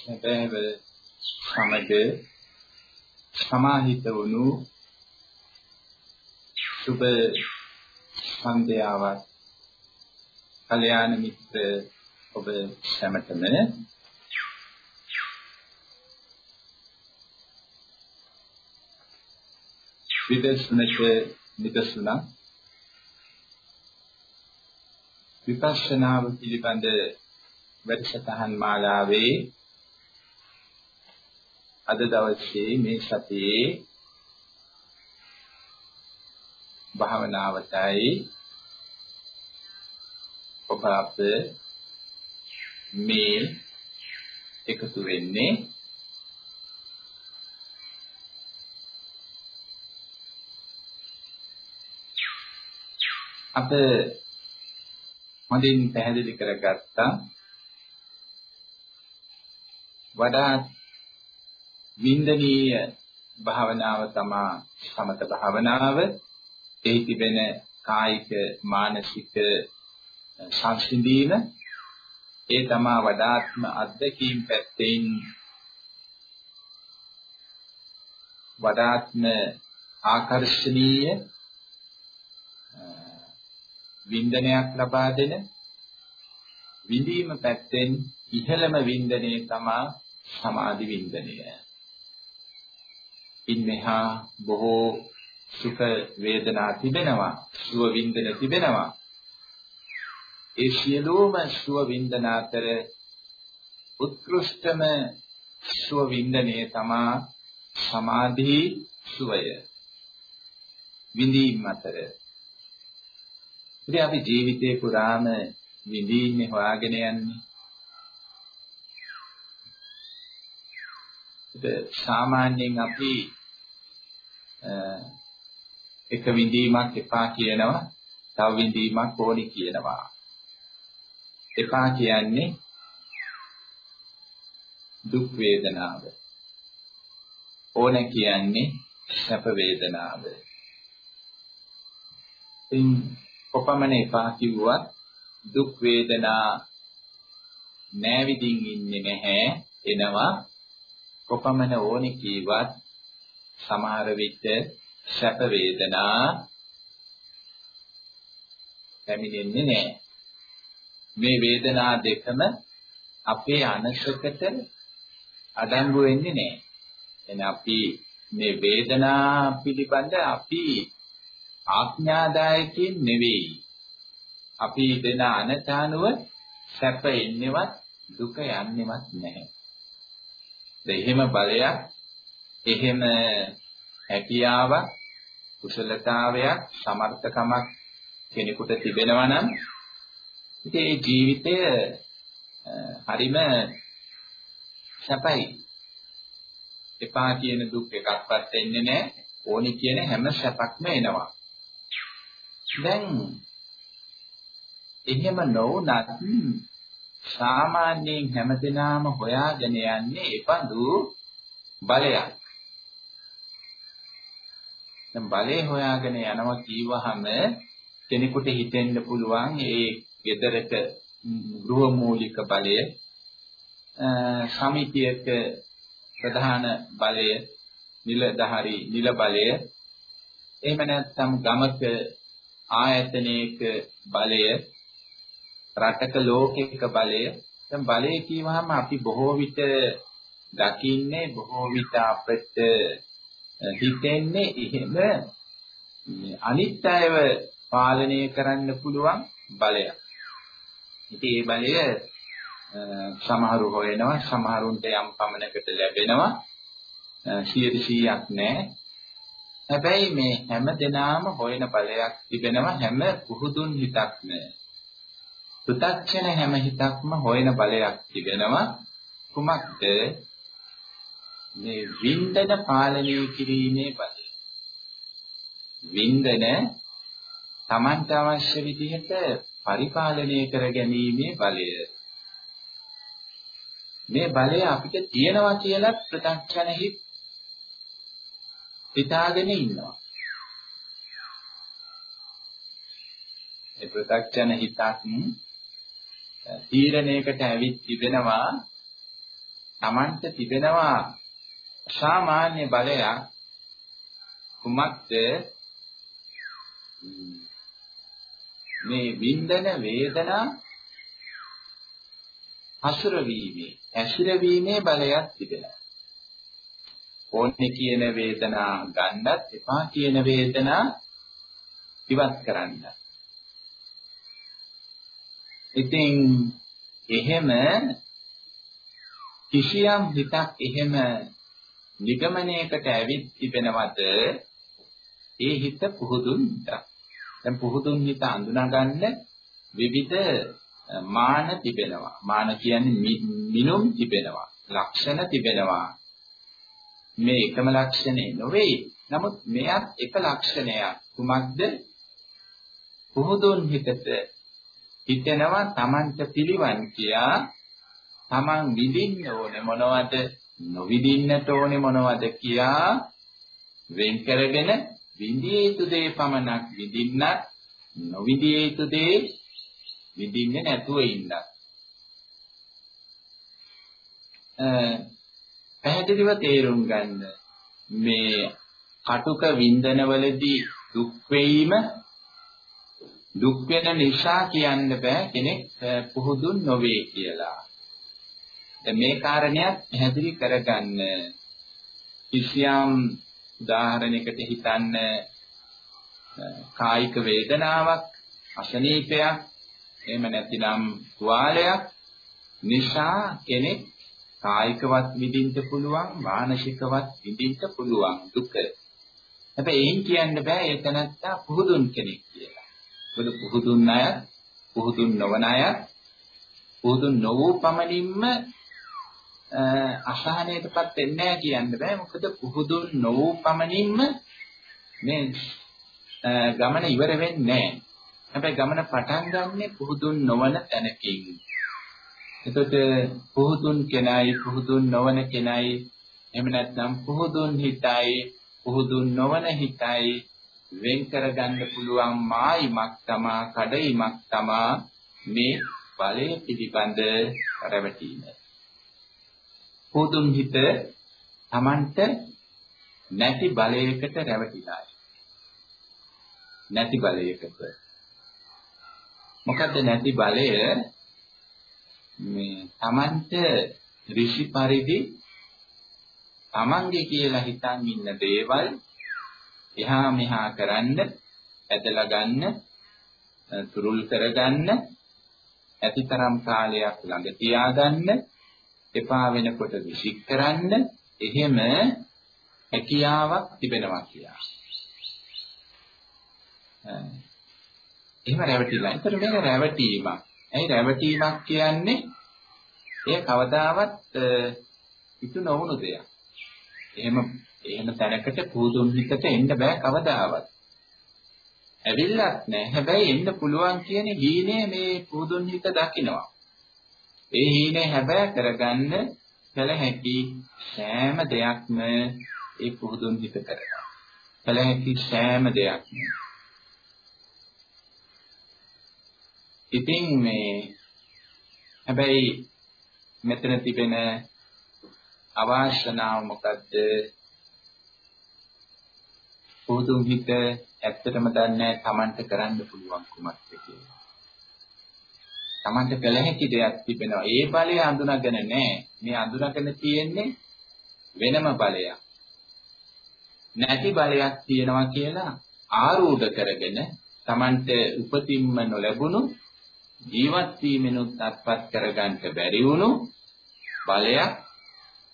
සැබෑව සමග සමාහිත වුණු සුබ සන්ධ්‍යාවක් කල්‍යාණ මිත්‍ර ඔබ සැමටම විදර්ශනක නිදර්ශනා විපස්සනාව පිළිබඳ වැඩසටහන් මාලාවේ අද දවසේ මේ සතියේ භාවනාවටයි ඔබ අප මේ එකතු වෙන්නේ. අප හොඳින් පැහැදිලි කරගත්තා. වඩා වින්දනීය භාවනාව තමා සමත භාවනාව එහි තිබෙන කායික මානසික සංසිඳීම ඒ තමා වඩාත්ම අත්දැකීම් පැත්තෙන් වඩාත්ම ආකර්ශනීය වින්දනයක් ලබා දෙන විඳීම පැත්තෙන් ඉහළම වින්දනය තමා සමාධි වින්දනය. ඉන්මෙහා බොහෝ සුඛ වේදනා තිබෙනවා, සුව වින්දන තිබෙනවා. ඒ සියලුම සුව වින්දන අතර උත්කෘෂ්ඨම සුව වින්දනය තමා සමාධි සුවය. විඳීම් අතර ඉතින් අපි ජීවිතේ පුරාම විඳින්නේ හොයාගෙන යන්නේ. ඒක සාමාන්‍යයෙන් අපි එක විඳීමක් එපා කියනවා, තව විඳීමක් ඕනි කියනවා. එපා කියන්නේ දුක් වේදනාව. ඕන කියන්නේ සැප වේදනාව. ඉතින් කොපමණ එපා කිව්වත් දුක් වේදනා නැවිදින් ඉන්නේ නැහැ එනවා කොපමණ ඕනේ කීවත් සමහර විට සැප වේදනා පැමිණෙන්නේ නැහැ මේ වේදනා දෙකම අපේ අනසකට අඩංගු වෙන්නේ නැහැ එන අපි මේ වේදනා පිළිබඳ අපි ආඥාදායකයෙන් නෙවෙයි. අපි දෙන අනචානුව සැප එන්නේවත් දුක යන්නේවත් නැහැ. එහෙම බලයක් එහෙම හැකියාවක් කුසලතාවයක් සමර්ථකමක් කෙනෙකුට තිබෙනවා නම් ඉතින් ඒ ජීවිතය හරිම සැපයි. එපා කියන දුක් එකක්වත් එන්නේ නැහැ. ඕනි කියන හැම සැපක්ම එනවා. දැන් එහෙම නොවුනත් සාමාන්‍යයෙන් හැමදෙනාම හොයාගෙන යන්නේ එපඳු බලයක්. දැන් බලය හොයාගෙන යනවා කීවහම කෙනෙකුට හිතෙන්න පුළුවන් ඒ gedarata ගෘහ මූලික බලය සමිතියක ප්‍රධාන බලය නිලධාරි නිල බලය එහෙම නැත්නම් ගමක ආයතනයක බලය රටක ලෝකයක බලය. දැන් බලය කියවහම අපි බොහෝ විට දකින්නේ බොහෝ විට අපිට හිතෙන්නේ එහෙම අනිත් අයව පාලනය කරන්න පුළුවන් බලයක්. ඉතින් මේ බලය සමහරු හොයනවා සමහරුන්ට යම් පමණකට ලැබෙනවා 100%ක් නැහැ. හැබැයි මේ හැම දිනාම හොයන ඵලයක් තිබෙනවා හැම පුහුදුන් හිතක්ම. පෘථග්ජන හැම හිතක්ම හොයන ඵලයක් තිබෙනවා කුමක්ද? මේ වින්දන පාලනය කිරීමේ බලය. වින්දන Tamanට අවශ්‍ය විදිහට පරිපාලනය කර ගැනීමේ බලය. මේ බලය අපිට තියෙනවා කියලා ප්‍රත්‍යක්ෂණ හිත් හිතාගෙන ඉන්නවා. ඒ ප්‍රත්‍යක්ෂණ හිතක් තීරණයකට ඇවිත් තිබෙනවා Tamanta තිබෙනවා සාමාන්‍ය බලයක් කුමක්ද මේ වින්දන වේදනා හසුරවීමේ ඇසිරවීමේ බලයක් තිබෙනවා. ඕන්නේ කියන වේදනා ගන්නත් එපා කියන වේදනා ඉවත් කරන්න. ඉතින් එහෙම කිසියම් හිතක් එහෙම නිගමනයකට ඇවිත් තිබෙනවද ඒ හිත පුහුදුන් හිතක්. දැන් පුහුදුන් හිත අඳුනගන්න විවිධ මාන තිබෙනවා. මාන කියන්නේ මිනුම් තිබෙනවා. ලක්ෂණ තිබෙනවා. මේ එකම ලක්ෂණේ නොවේ. නමුත් මෙයත් එක ලක්ෂණයක්. කුමක්ද? පුහුදුන් හිතට හිතෙනවා Tamanට පිළිවන් කියා Taman විඳින්න ඕනේ මොනවද නොවිඳින්නට ඕනේ මොනවද කියා වෙන් කරගෙන විඳිය යුතු දේ පමණක් විඳින්නත් නොවිඳිය යුතු දේ විඳින්නේ නැතුව ඉන්න. පැහැදිලිව තේරුම් ගන්න මේ කටුක වින්දනවලදී දුක් වීම දුක් වෙන නිසා කියන්න බෑ කෙනෙක් පුහුදුන් නොවේ කියලා. දැන් මේ කාරණයක් පැහැදිලි කරගන්න කිසියම් උදාහරණයකට හිතන්න කායික වේදනාවක් අසනීපයක් එහෙම නැතිනම් තුවාලයක් නිසා කෙනෙක් කායිකවත් විඳින්න පුළුවන් මානසිකවත් විඳින්න පුළුවන් දුක. හැබැයි එයින් කියන්න බෑ ඒක නැත්තා පුහුදුන් කෙනෙක් කියලා. මොකද පුහුදුන් අය පුහුදුන් නොවන අය පුහුදුන් නොවූ පමණින්ම අසහනයටපත් වෙන්නේ නැහැ කියන්න බෑ මොකද පුහුදුන් නොවූ පමණින්ම මේ ගමන ඉවර වෙන්නේ නැහැ. හැබැයි ගමන පටන් ගන්නෙ පුහුදුන් නොවන තැනකින්. එතකොට පුහුදුන් කෙනයි පුහුදුන් නොවන කෙනයි එහෙම නැත්නම් පුහුදුන් හිතයි පුහුදුන් නොවන හිතයි වෙන් කරගන්න පුළුවන් මායිමක් තමා කඩයිමක් තමා මේ බලය පිළිබඳ රැවටීම. පුහුදුන් හිත Tamanට නැති බලයකට රැවටිලා. නැති බලයකට මොකද්ද නැති බලය මේ Tamanට ඍෂි පරිදි Tamange කියලා හිතන් ඉන්න දේවල් එහා මෙහා කරන්න ඇදලා ගන්න තුරුල් කරගන්න ඇතිතරම් කාලයක් ළඟ තියාගන්න එපා වෙනකොට විසික් කරන්න එහෙම හැකියාවක් තිබෙනවා කියලා. එහෙම රැවටිලා. ඒතර මේක රැවටීමක්. ඇයි රැවටීමක් කියන්නේ? ඒ කවදාවත් ඉතු නොවුණු දෙයක්. එහෙම එහෙම තැනකට පුදුම් හිතට එන්න බෑ කවදාවත්. ඇවිල්ලත් නෑ. හැබැයි එන්න පුළුවන් කියන හීනේ මේ පුදුම් හිත දකිනවා. ඒ හීනේ හැබෑ කරගන්න කල හැකි සෑම දෙයක්ම ඒ පුදුම් හිත කරනවා. කල හැකි සෑම දෙයක්ම ඉතින් මේ හැබැයි මෙතන තිබෙන අවාසනාව මොකද්ද? පොදුම් හිත ඇත්තටම දන්නේ Tamanට කරන්න පුළුවන් කුමක්ද කියලා. Tamanට කළ හැකි දෙයක් තිබෙනවා. ඒ බලය අඳුනගෙන නැහැ. මේ අඳුනගෙන තියෙන්නේ වෙනම බලයක්. නැති බලයක් තියෙනවා කියලා ආරූඪ කරගෙන Tamanට උපතින්ම නොලැබුණු ජීවත් වීමෙනුත් අත්පත් කරගන්න බැරි වුණු බලයක්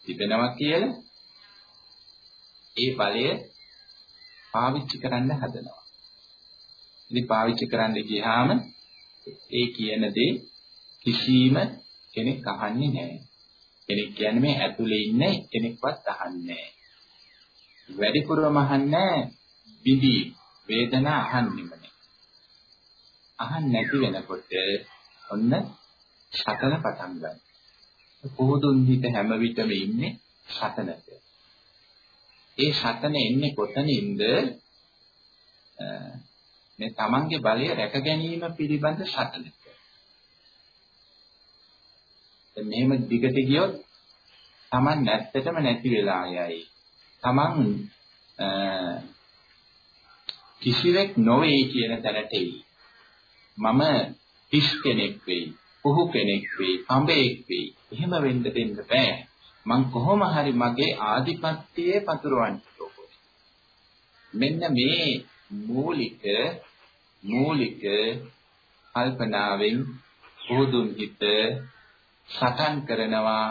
තිබෙනවා කියලා ඒ බලය පාවිච්චි කරන්න හදනවා. ඉතින් පාවිච්චි කරන්න ගියාම ඒ කියන දේ කිසිම කෙනෙක් අහන්නේ නැහැ. කෙනෙක් කියන්නේ මේ ඇතුලේ ඉන්න කෙනෙක්වත් අහන්නේ නැහැ. වැඩිපුරම අහන්නේ විදි වේදනා අහන්නෙම නෑ. අහන්න නැති වෙනකොට ඔන්න සතන පටන් ගන්නවා. පුහුදුන් හිත හැම විටම ඉන්නේ සතනක. ඒ සතන එන්නේ කොතනින්ද? මේ තමන්ගේ බලය රැක ගැනීම පිළිබඳ සතනක. දැන් මෙහෙම දිගට ගියොත් Taman නැත්තටම නැති වෙලා යයි. Taman කිසිවෙක් නොවේ කියන තැනට එයි. මම හිස් කෙනෙක් වෙයි. පුහු කෙනෙක් වෙයි. පඹෙක් වෙයි. එහෙම වෙන්න දෙන්න බෑ. මං කොහොම හරි මගේ ආධිපත්‍යයේ පතුරවන්න ඕනේ. මෙන්න මේ මූලික මූලික කල්පනාවෙන් පොදුන් හිත සටන් කරනවා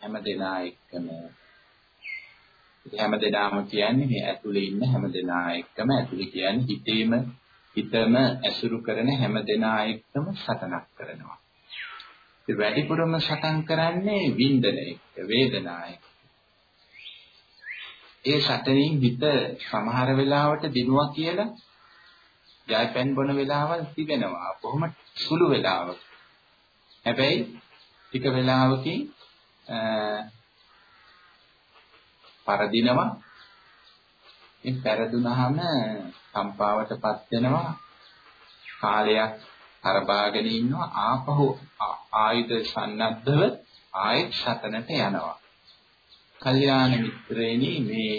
හැම දෙනා එක්කම හැම දෙනාම කියන්නේ මේ ඇතුලේ ඉන්න හැම දෙනා එක්කම ඇතුලේ කියන්නේ හිතේම හිතම ඇසුරු කරන හැම දෙනා එක්කම සටනක් කරනවා. ඒ වැඩිපුරම සටන් කරන්නේ වින්දන එක්ක, වේදනා එක්ක. ඒ සටනින් හිත සමහර වෙලාවට දිනුවා කියලා ජයපැන් බොන වෙලාවල් තිබෙනවා. කොහොම සුළු වෙලාවක. හැබැයි ටික වෙලාවකින් පරදිනවා. ඒ පෙරදුනහම කම්පාවටපත් වෙනවා. කාලයක් අරබාගෙන ඉන්නවා ආපහු ආයුධ සන්නද්ධව ආයෙත් සතනට යනවා. කල්යාණ මිත්‍රේනි මේ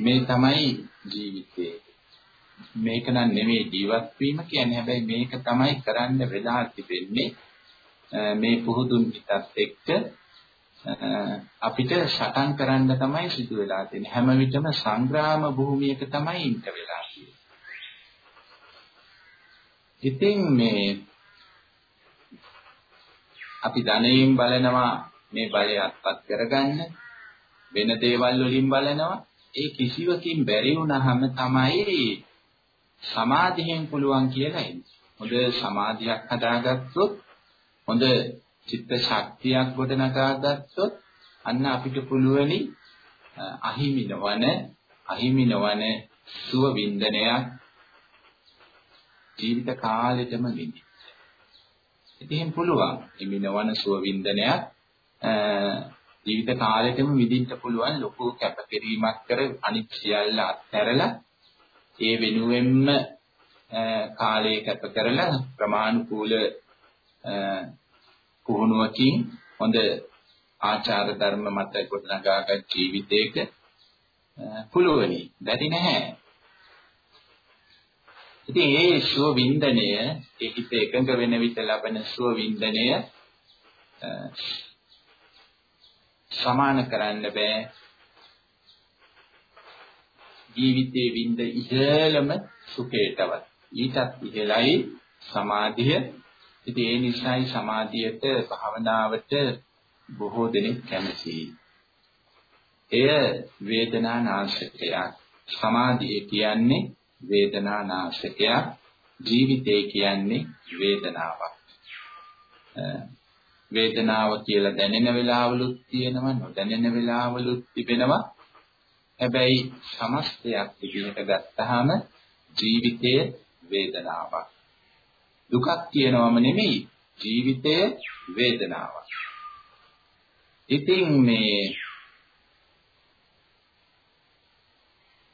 මේ තමයි ජීවිතේ. මේක නම් නෙමෙයි ජීවත් වීම කියන්නේ. හැබැයි මේක තමයි කරන්න වෙලා තිබෙන්නේ මේ පුහුදුන් පිටත් එක්ක අපිට සටන් කරන්න තමයි සිදු වෙලා තියෙන්නේ. හැම විටම සංග්‍රාම භූමියක තමයි ඉන්න වෙලා තියෙන්නේ. ඉතින් මේ අපි ධනයෙන් බලනවා මේ බලය අත්පත් කරගන්න වෙන දේවල් වලින් බලනවා ඒ කිසිවකින් බැරි වුණාම තමයි සමාධියෙන් පුළුවන් කියලා එන්නේ. හොඳ සමාධියක් හදාගත්තොත් හොඳ චිත්ත ශක්තියක් ගොඩනගා ගත්තොත් අන්න අපිට පුළුවනි අහිමි නොවන අහිමි නොවන සුව වින්දනයක් ජීවිත කාලෙටම විඳින්න. ඉතින් පුළුවන් හිමි නොවන සුව වින්දනයක් ජීවිත කාලෙටම විඳින්න පුළුවන් ලොකු කැපකිරීමක් කර අනිත් සියල්ල අත්හැරලා ඒ වෙනුවෙන්ම කාලය කැප කරලා ප්‍රමාණිකූල පුහුණුවකින් හොඳ ආචාර ධර්ම මත ගොඩනගාගත් ජීවිතයක පුළුවනි. බැරි නැහැ. ඉතින් ඒ සුව වින්දනය, ඒ හිත එකඟ වෙන විට ලබන සුව වින්දනය සමාන කරන්න බෑ. ජීවිතයේ විඳ ඉහළම සුඛයටවත්. ඊටත් ඉහළයි සමාධිය. ඉතින් ඒ නිසායි සමාධියට භාවනාවට බොහෝ දෙනෙක් කැමතියි එය වේදනා නාශකයක් සමාධිය කියන්නේ වේදනා නාශකයක් ජීවිතය කියන්නේ වේදනාවක්. වේදනාව කියලා දැනෙන වෙලාවලුත් තියෙනවා නොදැනෙන වෙලාවලුත් තිබෙනවා හැබැයි සමස්තයක් විදිහට ගත්තාම ජීවිතය වේදනාවක්. දුකක් කියනවම නෙමෙයි ජීවිතය වේදනාවක්. ඉතින් මේ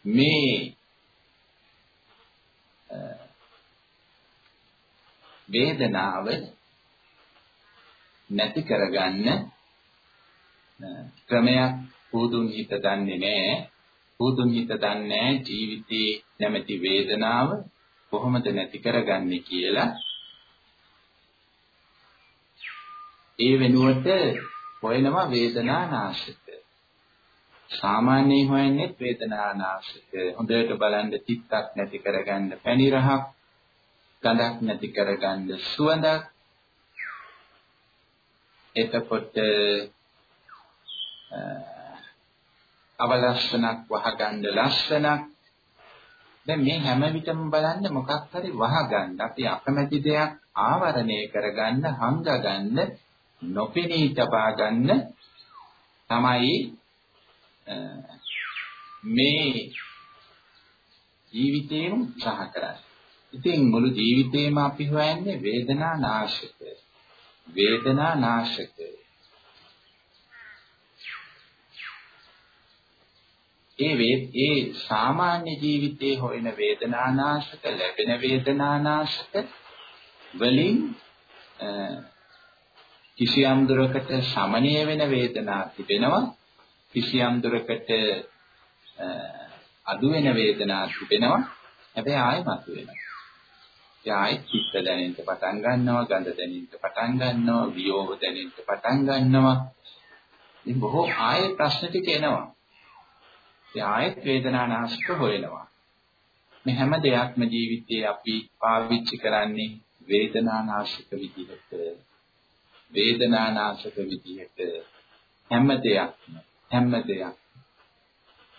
මේ වේදනාව නැති කරගන්න ක්‍රමයක් පුදුන් හිත දන්නේ නැහැ. පුදුන් හිත දන්නේ ජීවිතේ නැමැති වේදනාව කොහොමද නැති කරගන්නේ කියලා. ඒ වෙනුවට හොයනවා වේදනා නාශක සාමාන්‍යයෙන් හොයන්නේ වේදනා නාශක හොඳට බලන්න තිත්තක් නැති කරගන්න පැණි රහක් ගඳක් නැති කරගන්න සුවඳක් එතකොට අවලස්සනක් වහගන්න ලස්සනක් දැන් මේ හැම විටම බලන්න මොකක් හරි වහගන්න අපි අකමැති දෙයක් ආවරණය කරගන්න හංගගන්න නොපෙනී තබා ගන්න තමයි මේ ජීවිතේම උත්සාහ කරන්නේ. ඉතින් මුළු ජීවිතේම අපි හොයන්නේ වේදනා නාශක. වේදනා නාශක. ඒ වේ ඒ සාමාන්‍ය ජීවිතයේ හොයන වේදනානාශක ලැබෙන වේදනානාශක වලින් කිසියම් දුරකට සමනය වෙන වේදනා තිබෙනවා. කිසියම් දුරකට අඩු වෙන වේදනා තිබෙනවා. හැබැයි ආයෙ මතුවෙනවා. ඒ ආයෙ චිත්ත දැනෙන්න පටන් ගන්නවා ගඳ දැනෙන්න පටන් ගන්නවා වියෝව දැනෙන්න පටන් ගන්නවා. ඉතින් බොහෝ ආයෙ ප්‍රශ්න ටික එනවා. ඒ ආයෙත් වේදනානාශක හොයනවා. මේ හැම දෙයක්ම ජීවිතේ අපි පාවිච්චි කරන්නේ වේදනානාශක විදිහට වේදනානාශක විදිහට. හැම දෙයක්ම හැම දෙයක්.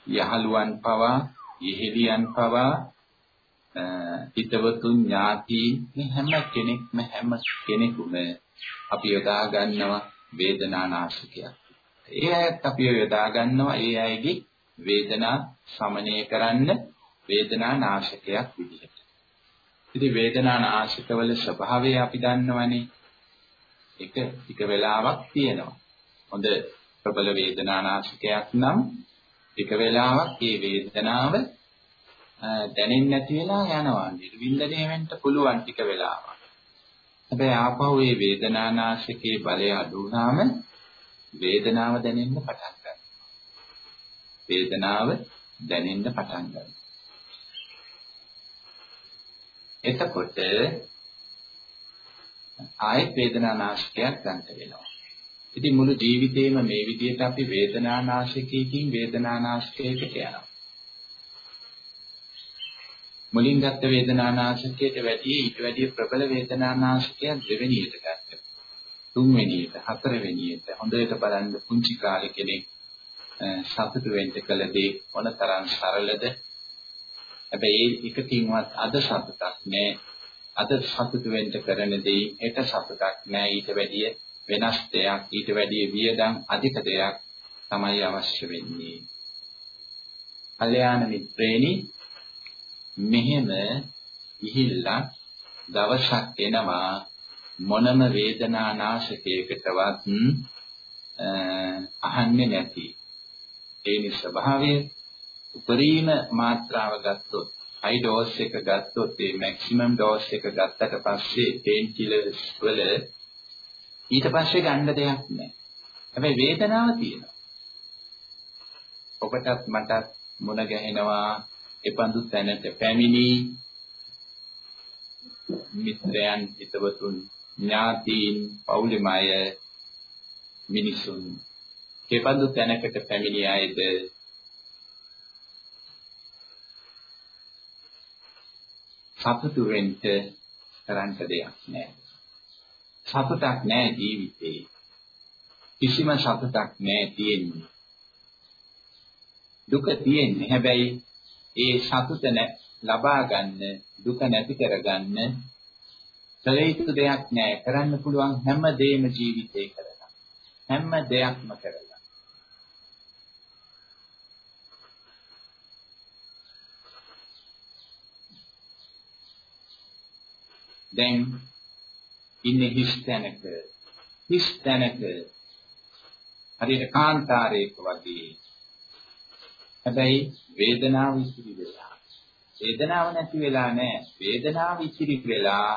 යහළුවන් පවා යෙහෙලියන් පවා හිතවතුන් ඥාති මේ හැම කෙනෙක්ම හැම කෙනෙකුම අපි යොදා ගන්නවා වේදනානාශකයක්. ඒ අයත් අපි යොදා ගන්නවා ඒ අයගේ වේදනා සමනය කරන්න වේදනා නාශකයක් විදිහට. ඉතින් වේදනා නාශකවල ස්වභාවය අපි දන්නවනේ. එක ටික වෙලාවක් තියෙනවා. හොඳ ප්‍රබල වේදනා නාශකයක් නම් එක වෙලාවක් මේ වේදනාව දැනෙන්නේ නැති වෙලා යනවා. නිර්වින්දනය වෙන්න පුළුවන් ටික වෙලාවක්. හැබැයි ආපහු මේ වේදනා නාශකයේ බලය අඩු වුණාම වේදනාව දැනෙන්න පටන් ගන්නවා. වේදනාව දැනෙන්න පටන් ගන්නවා. එතකොට ආයෙත් වේදනානාශකයක් ගන්න වෙනවා. ඉතින් මුළු ජීවිතේම මේ විදිහට අපි වේදනානාශකයකින් වේදනානාශකයකට යනවා. මුලින් ගත්ත වේදනානාශකයට වැඩි ඊට වැඩි ප්‍රබල වේදනානාශකයක් දෙවෙනියට ගත්තා. තුන්වෙනියට, හතරවෙනියට හොඳට බලන්න පුංචි කාලේ කෙනෙක් සතුටු වෙන්න කළ දේ මොනතරම් සරලද හැබැයි එකකින්වත් අද සතුටක් නෑ. අද සතුටු වෙන්න කරන දේ හෙට සතුටක් නෑ. ඊට වැඩිය වෙනස් දෙයක්, ඊට වැඩිය වියදම් අධික දෙයක් තමයි අවශ්‍ය වෙන්නේ. කල්යාණ මිත්‍රේනි මෙහෙම ඉහිල්ලා දවසක් එනවා මොනම වේදනානාශකයකටවත් අහන්නේ නැති ඒ නිස්වභාවය උපරිම මාත්‍රාව ගත්තොත් හයි ඩෝස් එක ගත්තොත් ඒ මැක්සිමම් ඩෝස් එක ගත්තට පස්සේ පේන් කිලර්ස් වල ඊට පස්සේ ගන්න දෙයක් නැහැ. හැබැයි වේදනාව තියෙනවා. ඔබටත් මටත් මුණ ගැහෙනවා එපන්දු තැනට පැමිණි මිත්‍රයන් හිතවතුන් ඥාතීන් පවුලෙමය මිනිසුන් කෙබඳු තැනකට පැමිණි අයද සතුටු වෙන්න කරන්න දෙයක් නැහැ. සතුටක් නැහැ ජීවිතේ. කිසිම සතුටක් නැහැ තියෙන්නේ. දුක තියෙන්නේ. හැබැයි ඒ සතුට ලබා ගන්න දුක නැති කරගන්න කළ යුතු දෙයක් නැහැ. කරන්න පුළුවන් හැම දෙයක්ම ජීවිතේ කරලා. හැම දෙයක්ම කරලා. දැන් ඉන්නේ හිස් තැනක හිස් තැනක හරියට කාන්තාරයක වගේ හැබැයි වේදනාව ඉතිරි වෙලා. වේදනාව නැති වෙලා නෑ. වේදනාව ඉතිරි වෙලා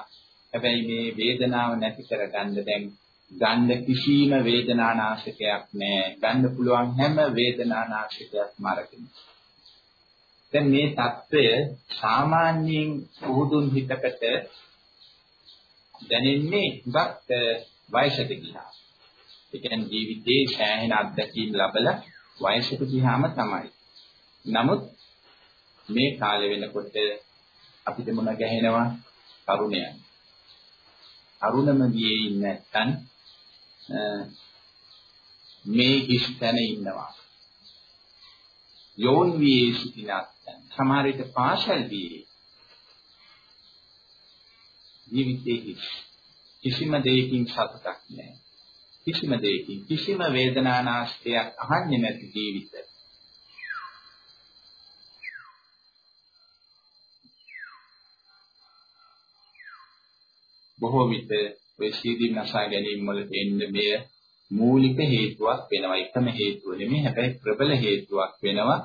හැබැයි මේ වේදනාව නැති කරගන්න දැන් ගන්න කිසිම වේදනානාශකයක් නෑ. ගන්න පුළුවන් හැම වේදනානාශකයක්ම අරගෙන. දැන් මේ தত্ত্বය සාමාන්‍යයෙන් පුහුදුන් හිතකට දැනෙන්නේ ඉවත් වයසට ගියා. ඒ කියන්නේ ජීවිතේ සෑහෙන අත්දැකීම් ලැබලා වයසට ගියාම තමයි. නමුත් මේ කාලෙ වෙනකොට අපිට මොන ගැහෙනවා තරුණයන්. අරුණම ගියේ ඉන්න නැත්නම් මේ හිස්තැන ඉන්නවා. යෝන් වී සිටිනත් සමහර විට පාසල් වී ජීවිතේ කිසිම දෙයකින් සතුටක් නැහැ. කිසිම දෙයකින් කිසිම වේදනානාස්තයක් අහන්නේ නැති ජීවිත. බොහෝ විට ඔය සීදී නසා ගැනීම වල එන්න මෙය මූලික හේතුවක් වෙනවා. එකම හේතුව නෙමෙයි හැබැයි ප්‍රබල හේතුවක් වෙනවා.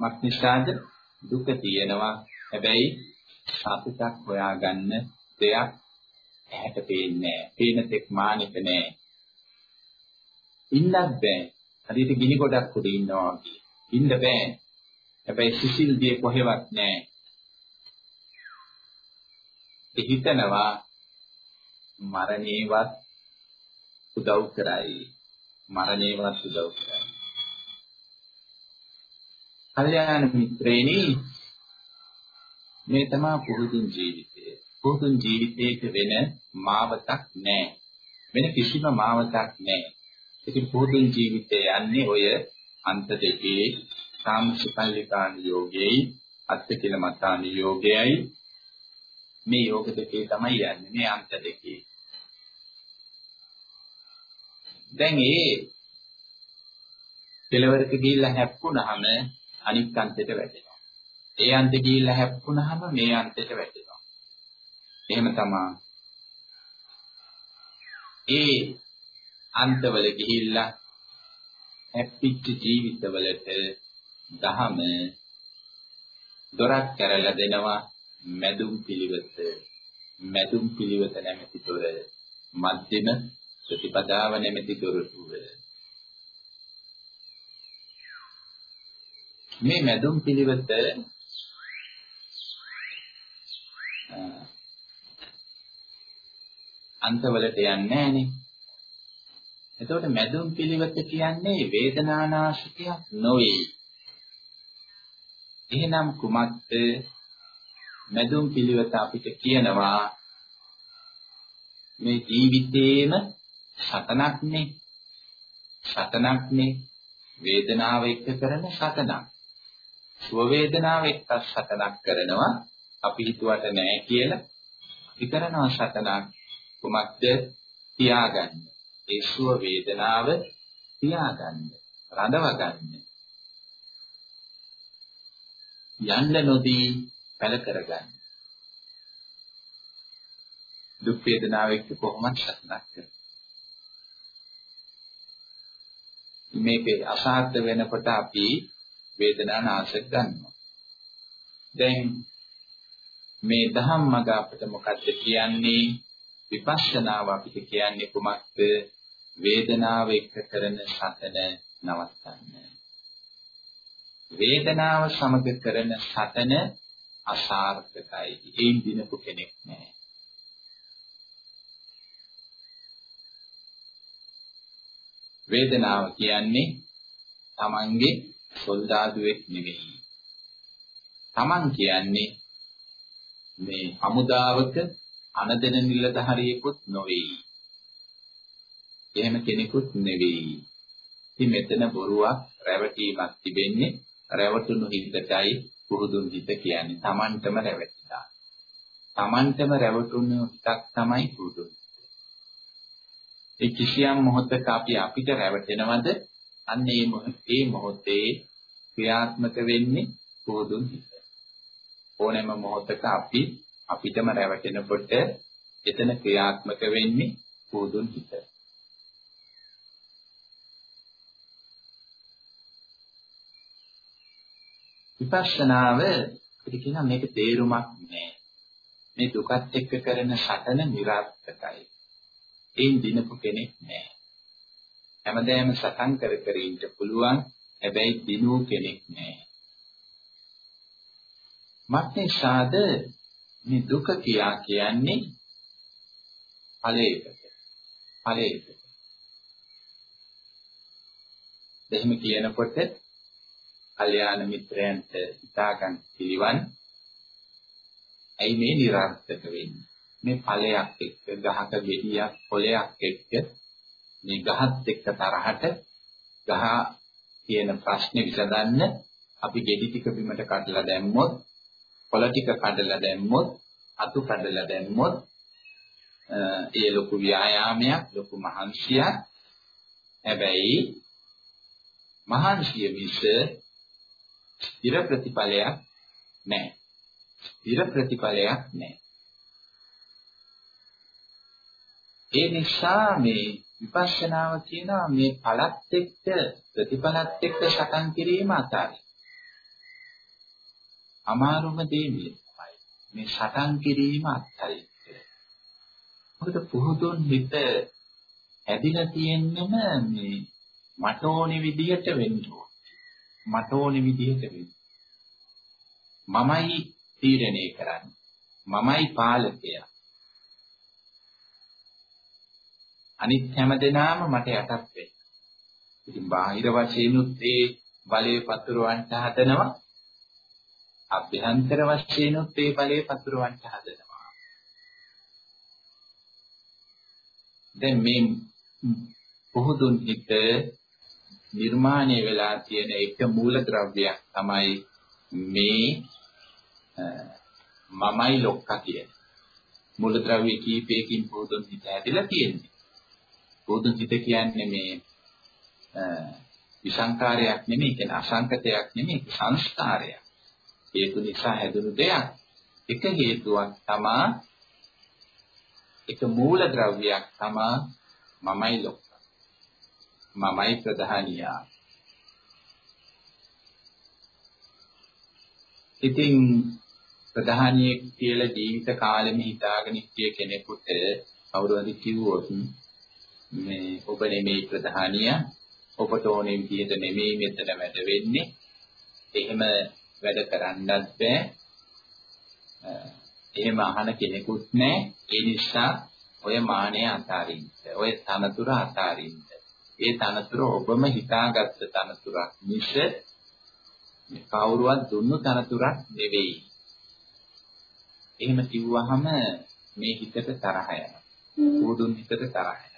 මක්නිසාද දුක තියෙනවා. හැබැයි සතුටක් හොයාගන්න දෙයක් ඇහැට පේන්නේ නැහැ. පේන තෙක් මානික නැහැ. ඉන්නත් බෑ. හරියට ගිනි ගොඩක් උඩ ඉන්නවා වගේ. ඉන්න බෑ. හැබැයි සිසිල් දිය කොහෙවත් නෑ. ඒ හිතනවා මරණේවත් උදව් කරයි. මරණේවත් උදව් කරයි. කල්යාණ මිත්‍රේනි මේ තමයි පුරුදුන් ජීවිතය. පුරුදුන් ජීවිතයක වෙන මාවතක් නැහැ. වෙන කිසිම මාවතක් නැහැ. ඉතින් පුරුදුන් ජීවිතය යන්නේ ඔය අන්ත දෙකේ සාමසිකල්ලිකාන යෝගයයි අත්තිකිලමතාන යෝගයයි මේ යෝග දෙකේ තමයි යන්නේ මේ අන්ත දෙකේ. දැන් ඒ කෙලවරක ගිහිල්ලා හැප්පුණාම අනිත් අන්තයට වැටෙනවා. ඒ අන්තෙ ගිහිල්ලා හැප්පුණාම මේ අන්තයට වැටෙනවා. එහෙම තමයි. ඒ අන්තවල ගිහිල්ලා හැප්පිච්ච ජීවිතවලට දහම දොරක් කරලා දෙනවා මැදුම් පිළිවෙත මැදුම් පිළිවෙත නැමැති දොර මධ්‍යම ප්‍රතිපදාව නැමැති දොරටුව මේ මැදුම් පිළිවෙත අන්තවලට යන්නේ නැහනේ. එතකොට මැදුම් පිළිවෙත කියන්නේ වේදනානාශකයක් නොවේ. එහෙනම් කුමක්ද මැදුම් පිළිවෙත අපිට කියනවා මේ ජීවිතේම සතනක්නේ. සතනක්නේ. වේදනාව එක්ක කරන සතනක්. සුව වේදනාව එක්ක සතනක් කරනවා. අපි හිතුවට නෑ කියලා අපි කරනවා සතනක්. කුමක්ද? තියාගන්න. ඒ සුව වේදනාව තියාගන්න. රඳව ගන්න. යන්න නොදී පැල කරගන්න. දුක් වේදනාව එක්ක කොහොමද සතනක් කරන්නේ මේකේ අසහත් වෙනකොට අපි වේදනා නාශක ගන්නවා. දැන් මේ ධම්මග අපිට මොකද්ද කියන්නේ? විපස්සනාව අපිට කියන්නේ කුමක්ද? වේදනාව එක්ක කරන සතන නවත්තන්න. වේදනාව සමග කරන සතන අසාර්ථකයි. ඒන් දිනපු කෙනෙක් නැහැ. වේදනාව කියන්නේ Tamange සොල්දාදුවෙක් නෙවෙයි. Taman කියන්නේ මේ හමුදාවක අනදෙන නිලධාරියෙකුත් නොවේයි. එහෙම කෙනෙකුත් නෙවෙයි. ඉතින් මෙතන බොරුවක් රැවටීමක් තිබෙන්නේ රැවටුණු හිතටයි පුරුදුන් හිත කියන්නේ. Tamanටම රැවටිලා. Tamanටම රැවටුණු හිතක් තමයි පුරුදුන්. ඒ කිසියම් මොහොතක අපි අපිට රැවටෙනවද අන්න ඒ ඒ මොහොතේ ක්‍රියාත්මක වෙන්නේ පොදුන් හිත. ඕනෑම මොහොතක අපි අපිටම රැවටෙනකොට එතන ක්‍රියාත්මක වෙන්නේ පොදුන් හිත. විපස්සනාව අපිට කියන මේක තේරුමක් නෑ. මේ දුකත් එක්ක කරන සටන નિરර්ථකයි. ඒන් දිනපු කෙනෙක් නෑ. හැමදේම සටන් කර කර ඉන්න පුළුවන් හැබැයි දිනු කෙනෙක් නෑ. මත්නිසාද මේ දුක කියා කියන්නේ ඵලයකට. ඵලයකට. දෙහිම කියනකොට කල්යාණ මිත්‍රයන්ට හිතාගන්න පිළිවන් ඇයි මේ નિરර්ථක වෙන්නේ මේ ඵලයක් එක්ක ගහක ගෙඩියක් පොලයක් එක්ක මේ ගහත් එක්ක තරහට ගහ කියන ප්‍රශ්නේ විසඳන්න අපි ගෙඩි ටික බිමට කඩලා දැම්මොත් පොළ ටික කඩලා දැම්මොත් අතු කඩලා දැම්මොත් ඒ ලොකු ව්‍යායාමයක් ලොකු මහන්සියක්. හැබැයි මහන්සිය මිස ස්ථිර ප්‍රතිඵලයක් නැහැ. ස්ථිර ප්‍රතිඵලයක් නැහැ. ඒ නිසා මේ විපස්සනාව කියනවා මේ ඵලත් එක්ක ප්‍රතිඵලත් එක්ක සටන් කිරීම අතරයි. අමාරුම දේ මේ තමයි. මේ සටන් කිරීම අත්හරින්න. මොකද පුහුදුන් හිත ඇදිලා තියෙන්නම මේ මට ඕනේ විදිහට වෙන්න මට ඕනේ විදිහට වෙන්න. මමයි තීරණය කරන්නේ. මමයි පාලකයා. අනිත් හැම දෙනාම මට යටත් වෙයි. ඉතින් බාහිර වශයෙන්ුත් ඒ බලයේ පතුරවන්න හදනවා. අභ්‍යන්තර වශයෙන්ුත් ඒ බලයේ පතුරවන්න හදනවා. දැන් මේ පුහුදුන් හිත නිර්මාණය වෙලා තියෙන එක මූල ද්‍රව්‍යයක් තමයි මේ මමයි ලොක්කා කියන මූල ද්‍රව්‍ය කීපයකින් පුහුදුන් හිත ඇදලා තියෙන්නේ. පුහුදුන් හිත කියන්නේ මේ විසංකාරයක් නෙමෙයි කියන අසංකතයක් නෙමෙයි සංස්කාරයක්. හේතු නිසා හැදුණු දෙයක්. එක හේතුවක් තමා එක මූල ද්‍රව්‍යයක් තමා මමයි ලොක්ක. මමයි ප්‍රධානියා. ඉතින් ප්‍රධානියෙක් කියලා ජීවිත කාලෙම හිතාගෙන හිටිය කෙනෙකුට කවුරු හරි කිව්වොත් මේ ඔබ නෙමෙයි ප්‍රධානියා ඔබට ඕනේ විදිහට නෙමෙයි මෙතන වැඩ වෙන්නේ. එහෙම වැඩ කරන්නත් බෑ. එහෙම අහන කෙනෙකුත් නැහැ. ඒ නිසා ඔය මානය අතාරින්න. ඔය තනතුර අතාරින්න. ඒ තනතුර ඔබම හිතාගත්ත තනතුරක් මිස කවුරුවත් දුන්නු තනතුරක් නෙවෙයි. එහෙම කිව්වහම මේ හිතට තරහ යනවා. උදුන් හිතට තරහ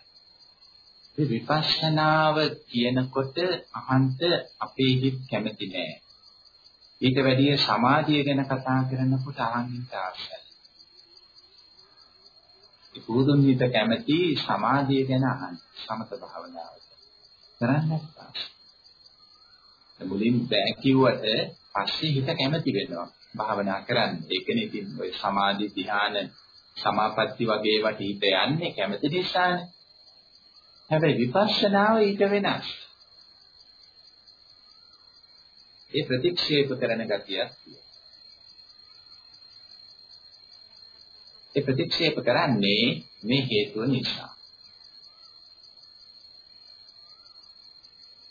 යනවා. විපස්සනාව කියනකොට අහන්ත අපේ හිත කැමති නෑ. ඊට වැඩිය සමාධිය ගැන කතා කරනකොට අහන්න ආසයි. ඒ පුදුම හිත කැමති සමාධිය ගැන අහන්න සමත භාවනාව. කරන්නත් මුලින් බෑ කිව්වට පස්සේ හිත කැමති වෙනවා භාවනා කරන්න. ඒකනේ ඉතින් ඔය සමාධි ධ්‍යාන සමාපatti වගේ වට හිත යන්නේ කැමති නිසානේ. හැබැයි විපස්සනාව ඊට වෙනස්. ඒ ප්‍රතික්ෂේප කරන ගතියක් ඒ ප්‍රතික්ෂේප කරන්නේ මේ හේතුව නිසා.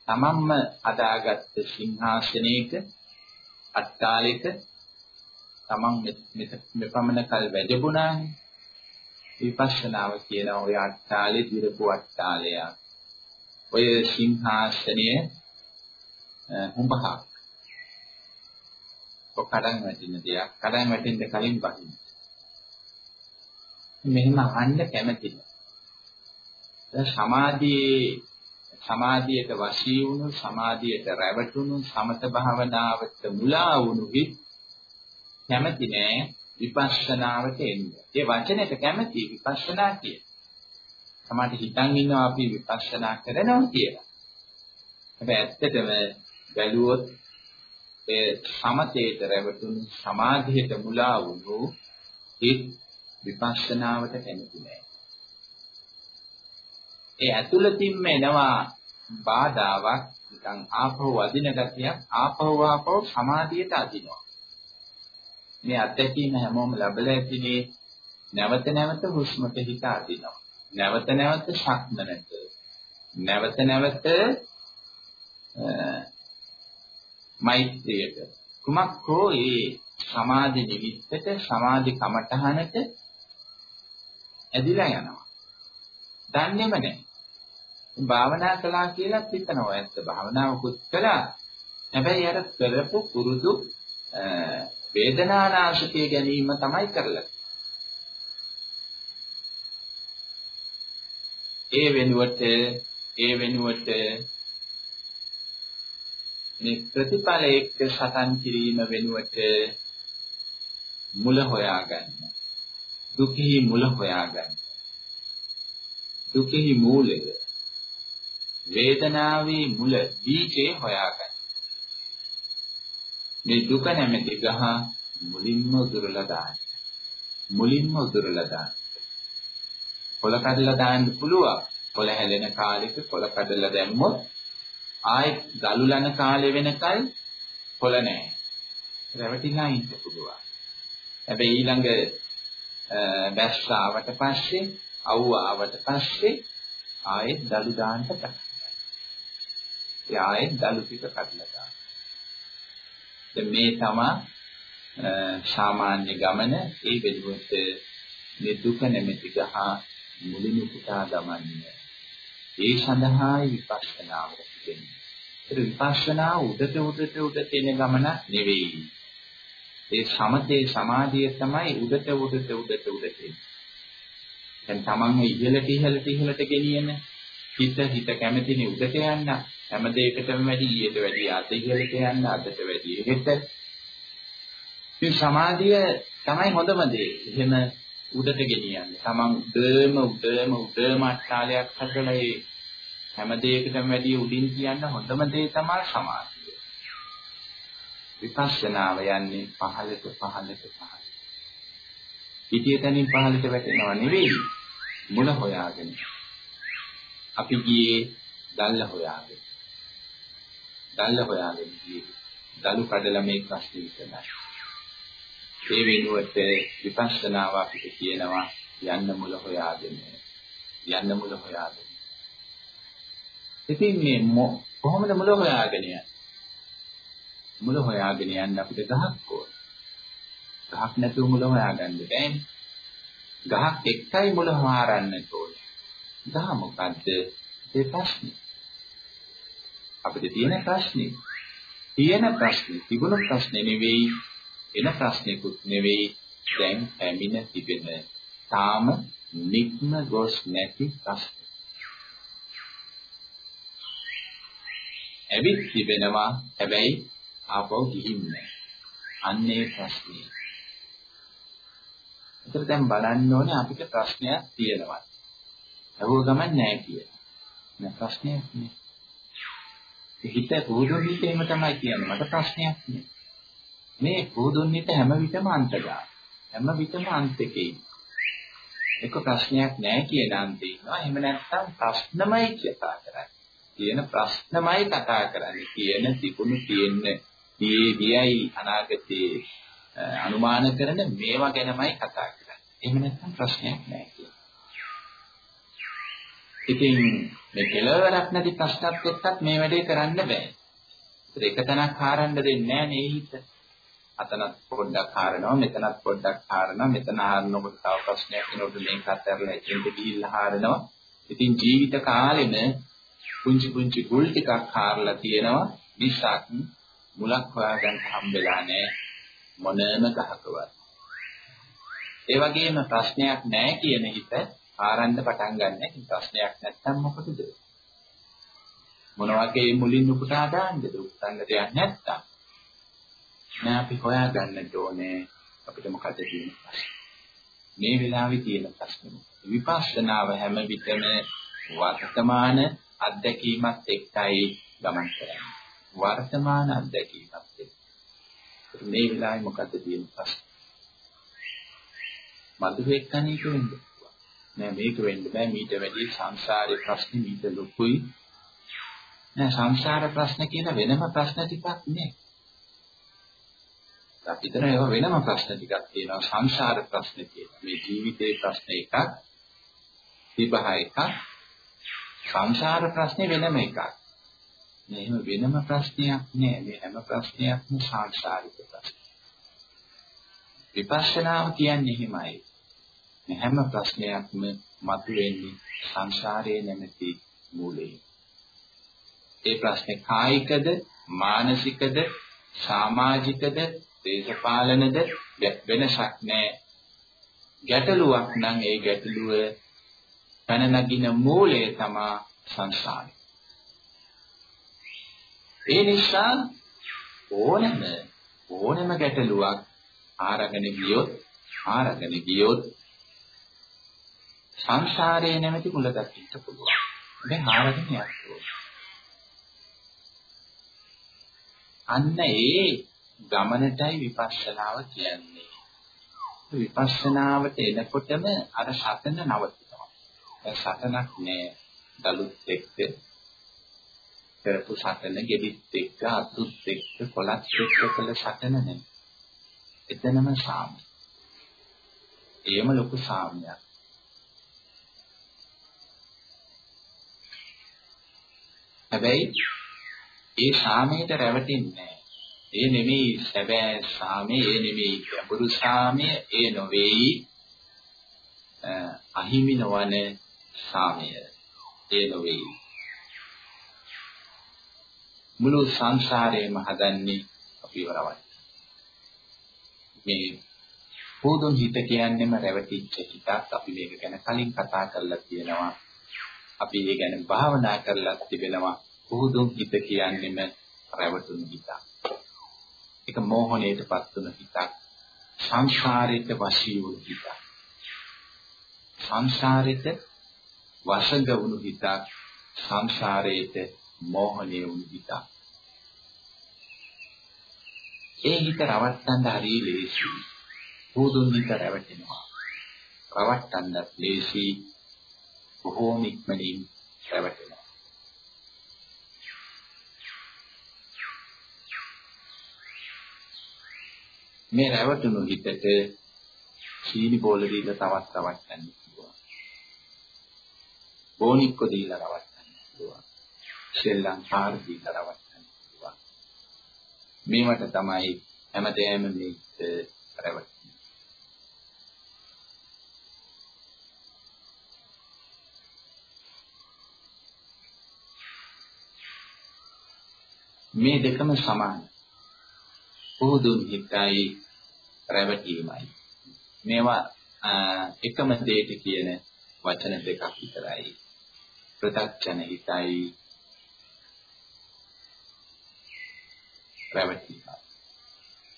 තමන්ම අදාගත්ත සිංහාසනයක අට්ටාලයක තමන් මෙපමණ කල් වැඩබුණානේ විපස්සනාව කියන ඔය අට්ටාලේ දිරපු අට්ටාලය ඔය සිංහාසනය හුඹහක් ඔක කඩන් වැටෙන දෙයක්. කඩන් වැටෙන්න කලින් බහින්න. මෙහෙම අහන්න කැමතිද සමාධියේ සමාධියට වශී වුණු සමාධියට රැවටුණු සමත භාවනාවට මුලා වුණු හිත් කැමති නෑ. විපස්සනාවට එන්න. ඒ වචනෙට කැමති විපස්සනා කිය. සමහරට හිතන් ඉන්නවා අපි විපස්සනා කරනවා කියලා. හැබැයි ඇත්තටම බැලුවොත් ඒ සමතේට රැවටුණු සමාධියට මුලා වුණු හිත් විපස්සනාවට කැමති නෑ. ඒ ඇතුළතින්ම එනවා බාධාවක් නිකන් ආපහු වදින ගතියක් ආපහු ආපහු සමාධියට අදිනවා. මේ අත්දැකීම හැමෝම ලැබලා ඇතිනේ නැවත නැවත හුස්මට හිත අදිනවා. නැවත නැවත ශක්මනට. නැවත නැවත මෛත්‍රියට. කුමක් හෝ ඒ සමාධි නිමිත්තට සමාධි කමඨහනට ඇදිලා යනවා. දන්නේම නැහැ. භාවනා කළා කියලා හිතනවා ඇත්ත භාවනාවකුත් කළා හැබැයි අර කරපු පුරුදු වේදනානාශකයේ ගැනීම තමයි කරලා ඒ වෙනුවට ඒ වෙනුවට මේ ප්‍රතිඵල එක්ක සටන් කිරීම වෙනුවට මුල හොයාගන්න. දුකෙහි මුල හොයාගන්න. දුකෙහි මූලය. වේදනාවේ මුල බීජේ හොයාගන්න. මේ දුක නැමැති ගහ මුලින්ම උදුරලා දාන්න. මුලින්ම උදුරලා දාන්න. කොළ කඩලා දාන්න පුළුවන්. කොළ හැලෙන කාලෙක කොළ කඩලා දැම්මොත් ආයෙත් ගලුලන කාලෙ වෙනකල් කොළ නැහැ. රැවටිලා ඉන්න පුළුවන්. හැබැයි ඊළඟ බැස්ස ආවට පස්සේ අවුව ආවට පස්සේ ආයෙත් දලු දාන්න පටන් පස්සේ ආයෙත් දලු ටික කඩලා දානවා. දැන් මේ තමයි සාමාන්‍ය ගමන ඒ වෙනුවට මේ දුක නැමැති ගහ මුලිනු පුටා ගමන්නේ. ඒ සඳහායි විපස්සනාව කියන්නේ. ඒ විපස්සනා උඩට උඩට උඩට එන ගමන නෙවෙයි. ඒ සමතේ සමාධිය තමයි උඩට උඩට උඩට උඩට එන්නේ. දැන් තමන් ඉහළට ඉහළට ඉහළට ගෙනියන හිත හිත කැමතිනේ උඩට යන්න හැම දෙයකටම වැඩි ඊට වැඩි අත ඉහළට යන්න අදට වැඩි එහෙට මේ සමාධිය තමයි හොඳම දේ. එහෙම උඩට ගෙනියන්නේ. තමන් උඩම උඩම උඩම අට්ටාලයක් හදලා ඒ හැම දෙයකටම වැඩි උඩින් කියන්න හොඳම දේ තමයි සමාධිය. විපස්සනාව යන්නේ පහළට පහළට පහළට. පිටියතනින් පහළට වැටෙනව නෙවෙයි මුල හොයාගෙන. අපි ගියේ දැල්ල හොයාගෙන. දැල්ල හොයාගෙන ගියේ. දලු කඩලා මේ ප්‍රශ්නේ විසඳන්න. ඒ වෙනුවට විපස්සනාව අපිට කියනවා යන්න මුල හොයාගෙන. යන්න මුල හොයාගෙන. ඉතින් මේ කොහොමද මුල හොයාගෙන යන්නේ? මුල හොයාගෙන යන්න අපිට ගහක් ඕන. ගහක් නැතුව මුල හොයාගන්න බෑනේ. ගහක් එක්කයි මුල හොයාරන්න ඕනේ. ගහ මොකද්ද? ඒ ප්‍රශ්නේ. අපිට තියෙන ප්‍රශ්නේ. තියෙන ප්‍රශ්නේ තිබුණු ප්‍රශ්නේ නෙවෙයි එන ප්‍රශ්නයකුත් නෙවෙයි දැන් පැමිණ තිබෙන තාම නික්ම ගොස් නැති ප්‍රශ්න. ඇවිත් තිබෙනවා හැබැයි ආපහු ගිහින් නැහැ. අන්නේ ප්‍රශ්නේ. ඒතර දැන් බලන්න ඕනේ අපිට ප්‍රශ්නයක් තියෙනවා. අහුව ගමන් නැහැ කියලා. නෑ ප්‍රශ්නයක් නෑ. හිත පුරුදු හිතේම තමයි කියන්නේ මට ප්‍රශ්නයක් නෑ. මේ පුරුදුන් හිත හැම විටම අන්තගා. හැම විටම අන්තකේ. එක ප්‍රශ්නයක් නෑ කියන අන්තේ ඉන්නවා. එහෙම නැත්නම් ප්‍රශ්නමයි කතා කරන්නේ. තියෙන ප්‍රශ්නමයි කතා කරන්නේ. කියන තිබුණු තියෙන්නේ මේ දියයි අනාගතේ අනුමාන කරන මේවා ගැනමයි කතා කරන්නේ. එහෙම නැත්නම් ප්‍රශ්නයක් නැහැ කියලා. ඉතින් මේ කෙලවරක් නැති ප්‍රශ්නත් එක්කත් මේ වැඩේ කරන්න බෑ. ඒක තැනක් හාරන්න දෙන්නේ නැහැ නේ හිත. අතනත් පොඩ්ඩක් හාරනවා මෙතනත් පොඩ්ඩක් හාරනවා මෙතන හාරනකොට තව ප්‍රශ්නයක් එනකොට මේකත් ඇරලා එතෙන්ට ගිහිල්ලා හාරනවා. ඉතින් ජීවිත කාලෙම පුංචි පුංචි ගුල් ටිකක් හාරලා තියෙනවා. විසක් මුලක් හොයාගන්න හම්බෙලා නැහැ මොනම ගහකවත්. ඒ වගේම ප්‍රශ්නයක් නැහැ කියන හිත ආරම්භ පටන් ගන්න. ප්‍රශ්නයක් නැත්තම් මොකටද? මොන වගේ මුලින් උපුටා දාන්නද? උත්තන්න දෙයක් නැත්තම්. නෑ අපි හොයාගන්න ඕනේ අපිට මොකද තියෙන ප්‍රශ්නේ. මේ වෙලාවේ තියෙන ප්‍රශ්නේ. විපස්සනාව හැම විටම වර්තමාන අත්දැකීමත් එක්කයි ගමන් කරන්නේ. වර්තමාන අත්දැකීමක් එක්ක. මේ වෙලාවේ මොකද්ද තියෙන ප්‍රශ්නේ? මధుරෙක් කණේක වෙන්න නෑ මේක වෙන්න බෑ මීට වැඩි සංසාරේ ප්‍රශ්නේ මීට ලොකුයි නෑ සංසාර ප්‍රශ්න කියන වෙනම ප්‍රශ්න ටිකක් නෑ අපිටන ඒවා වෙනම ප්‍රශ්න ටිකක් තියෙනවා සංසාර ප්‍රශ්න කියලා මේ ජීවිතේ ප්‍රශ්න එකක් විභහ එකක් සංසාර ප්‍රශ්නේ වෙනම එකක් එහෙම වෙනම ප්‍රශ්නයක් නෑ. මේ හැම ප්‍රශ්නයක්ම සාංශාරික ප්‍රශ්න. විපස්සනාව කියන්නේ එහෙමයි. මේ හැම ප්‍රශ්නයක්ම මතුවෙන්නේ සංසාරයේ නැමැති මූලයෙන්. ඒ ප්‍රශ්නේ කායිකද, මානසිකද, සමාජිකද, දේශපාලනද වෙනසක් නෑ. ගැටලුවක් නම් ඒ ගැටලුව පැන නගින මූලය තමයි සංසාරය. ඒ නිසා ඕනම ඕනම ගැටලුවක් ආරගෙන ගියොත් ආරගෙන ගියොත් සංසාරයේ නැමැති කුලගත් ඉන්න පුළුවන්. දැන් ආරගෙන යන්න අන්න ඒ ගමනටයි විපස්සනාව කියන්නේ. විපස්සනාවට එනකොටම අර සතන නවතිනවා. දැන් සතනක් නෑ. දලුත් එක්ක කරපු සටන ගෙඩිත් එක්ක අතුත් එක්ක කොලත් එක්ක කළ සටන නෙමෙයි. එතනම සාමය. ඒම ලොකු සාමයක්. හැබැයි ඒ සාමයට රැවටෙන්නේ ඒ නෙමෙයි සැබෑ සාමය, ඒ නෙමෙයි ගැඹුරු සාමය, ඒ නොවේයි අහිමි නොවන සාමය. ඒ නොවේයි. මුළු සංසාරේම හදන්නේ අපිව රවට්ට. මේ පොදුන් හිත කියන්නේම රැවටිච්ච හිතක් අපි මේක ගැන කලින් කතා කරලා තියෙනවා. අපි ඒ ගැන භාවනා කරලා තිබෙනවා. පොදුන් හිත කියන්නේම රැවටුණු හිතක්. ඒක මෝහණයටපත් වුණු හිතක්. සංසාරයට වශී වූ හිතක්. සංසාරෙට වසඟ වුණු හිතක් සංසාරයට මෝහණය වුණු හිතක් ඒ හිත රවට්ටන්න හරි ලේසි පුදුන් හිත රැවටෙනවා රවට්ටන්නත් ලේසි බොහෝම ඉක්මනින් රැවටෙනවා මේ රැවටුණු හිතට සීනි බෝල දීලා තවත් රවට්ටන්න බෝනික්කො දීලා රවට්ටන්න පුළුවන්. සෙල්ලම් හාර දීලා රවට්ටන්න පුළුවන්. මේවට තමයි හැමදේම මේ රවට්ටන්නේ. මේ දෙකම සමානයි. පුදුන් හිතයි රැවටීමයි. මේවා එකම දෙයට කියන වචන දෙකක් විතරයි. ප්‍රත්‍යක්ෂණ හිතයි රැවටීම.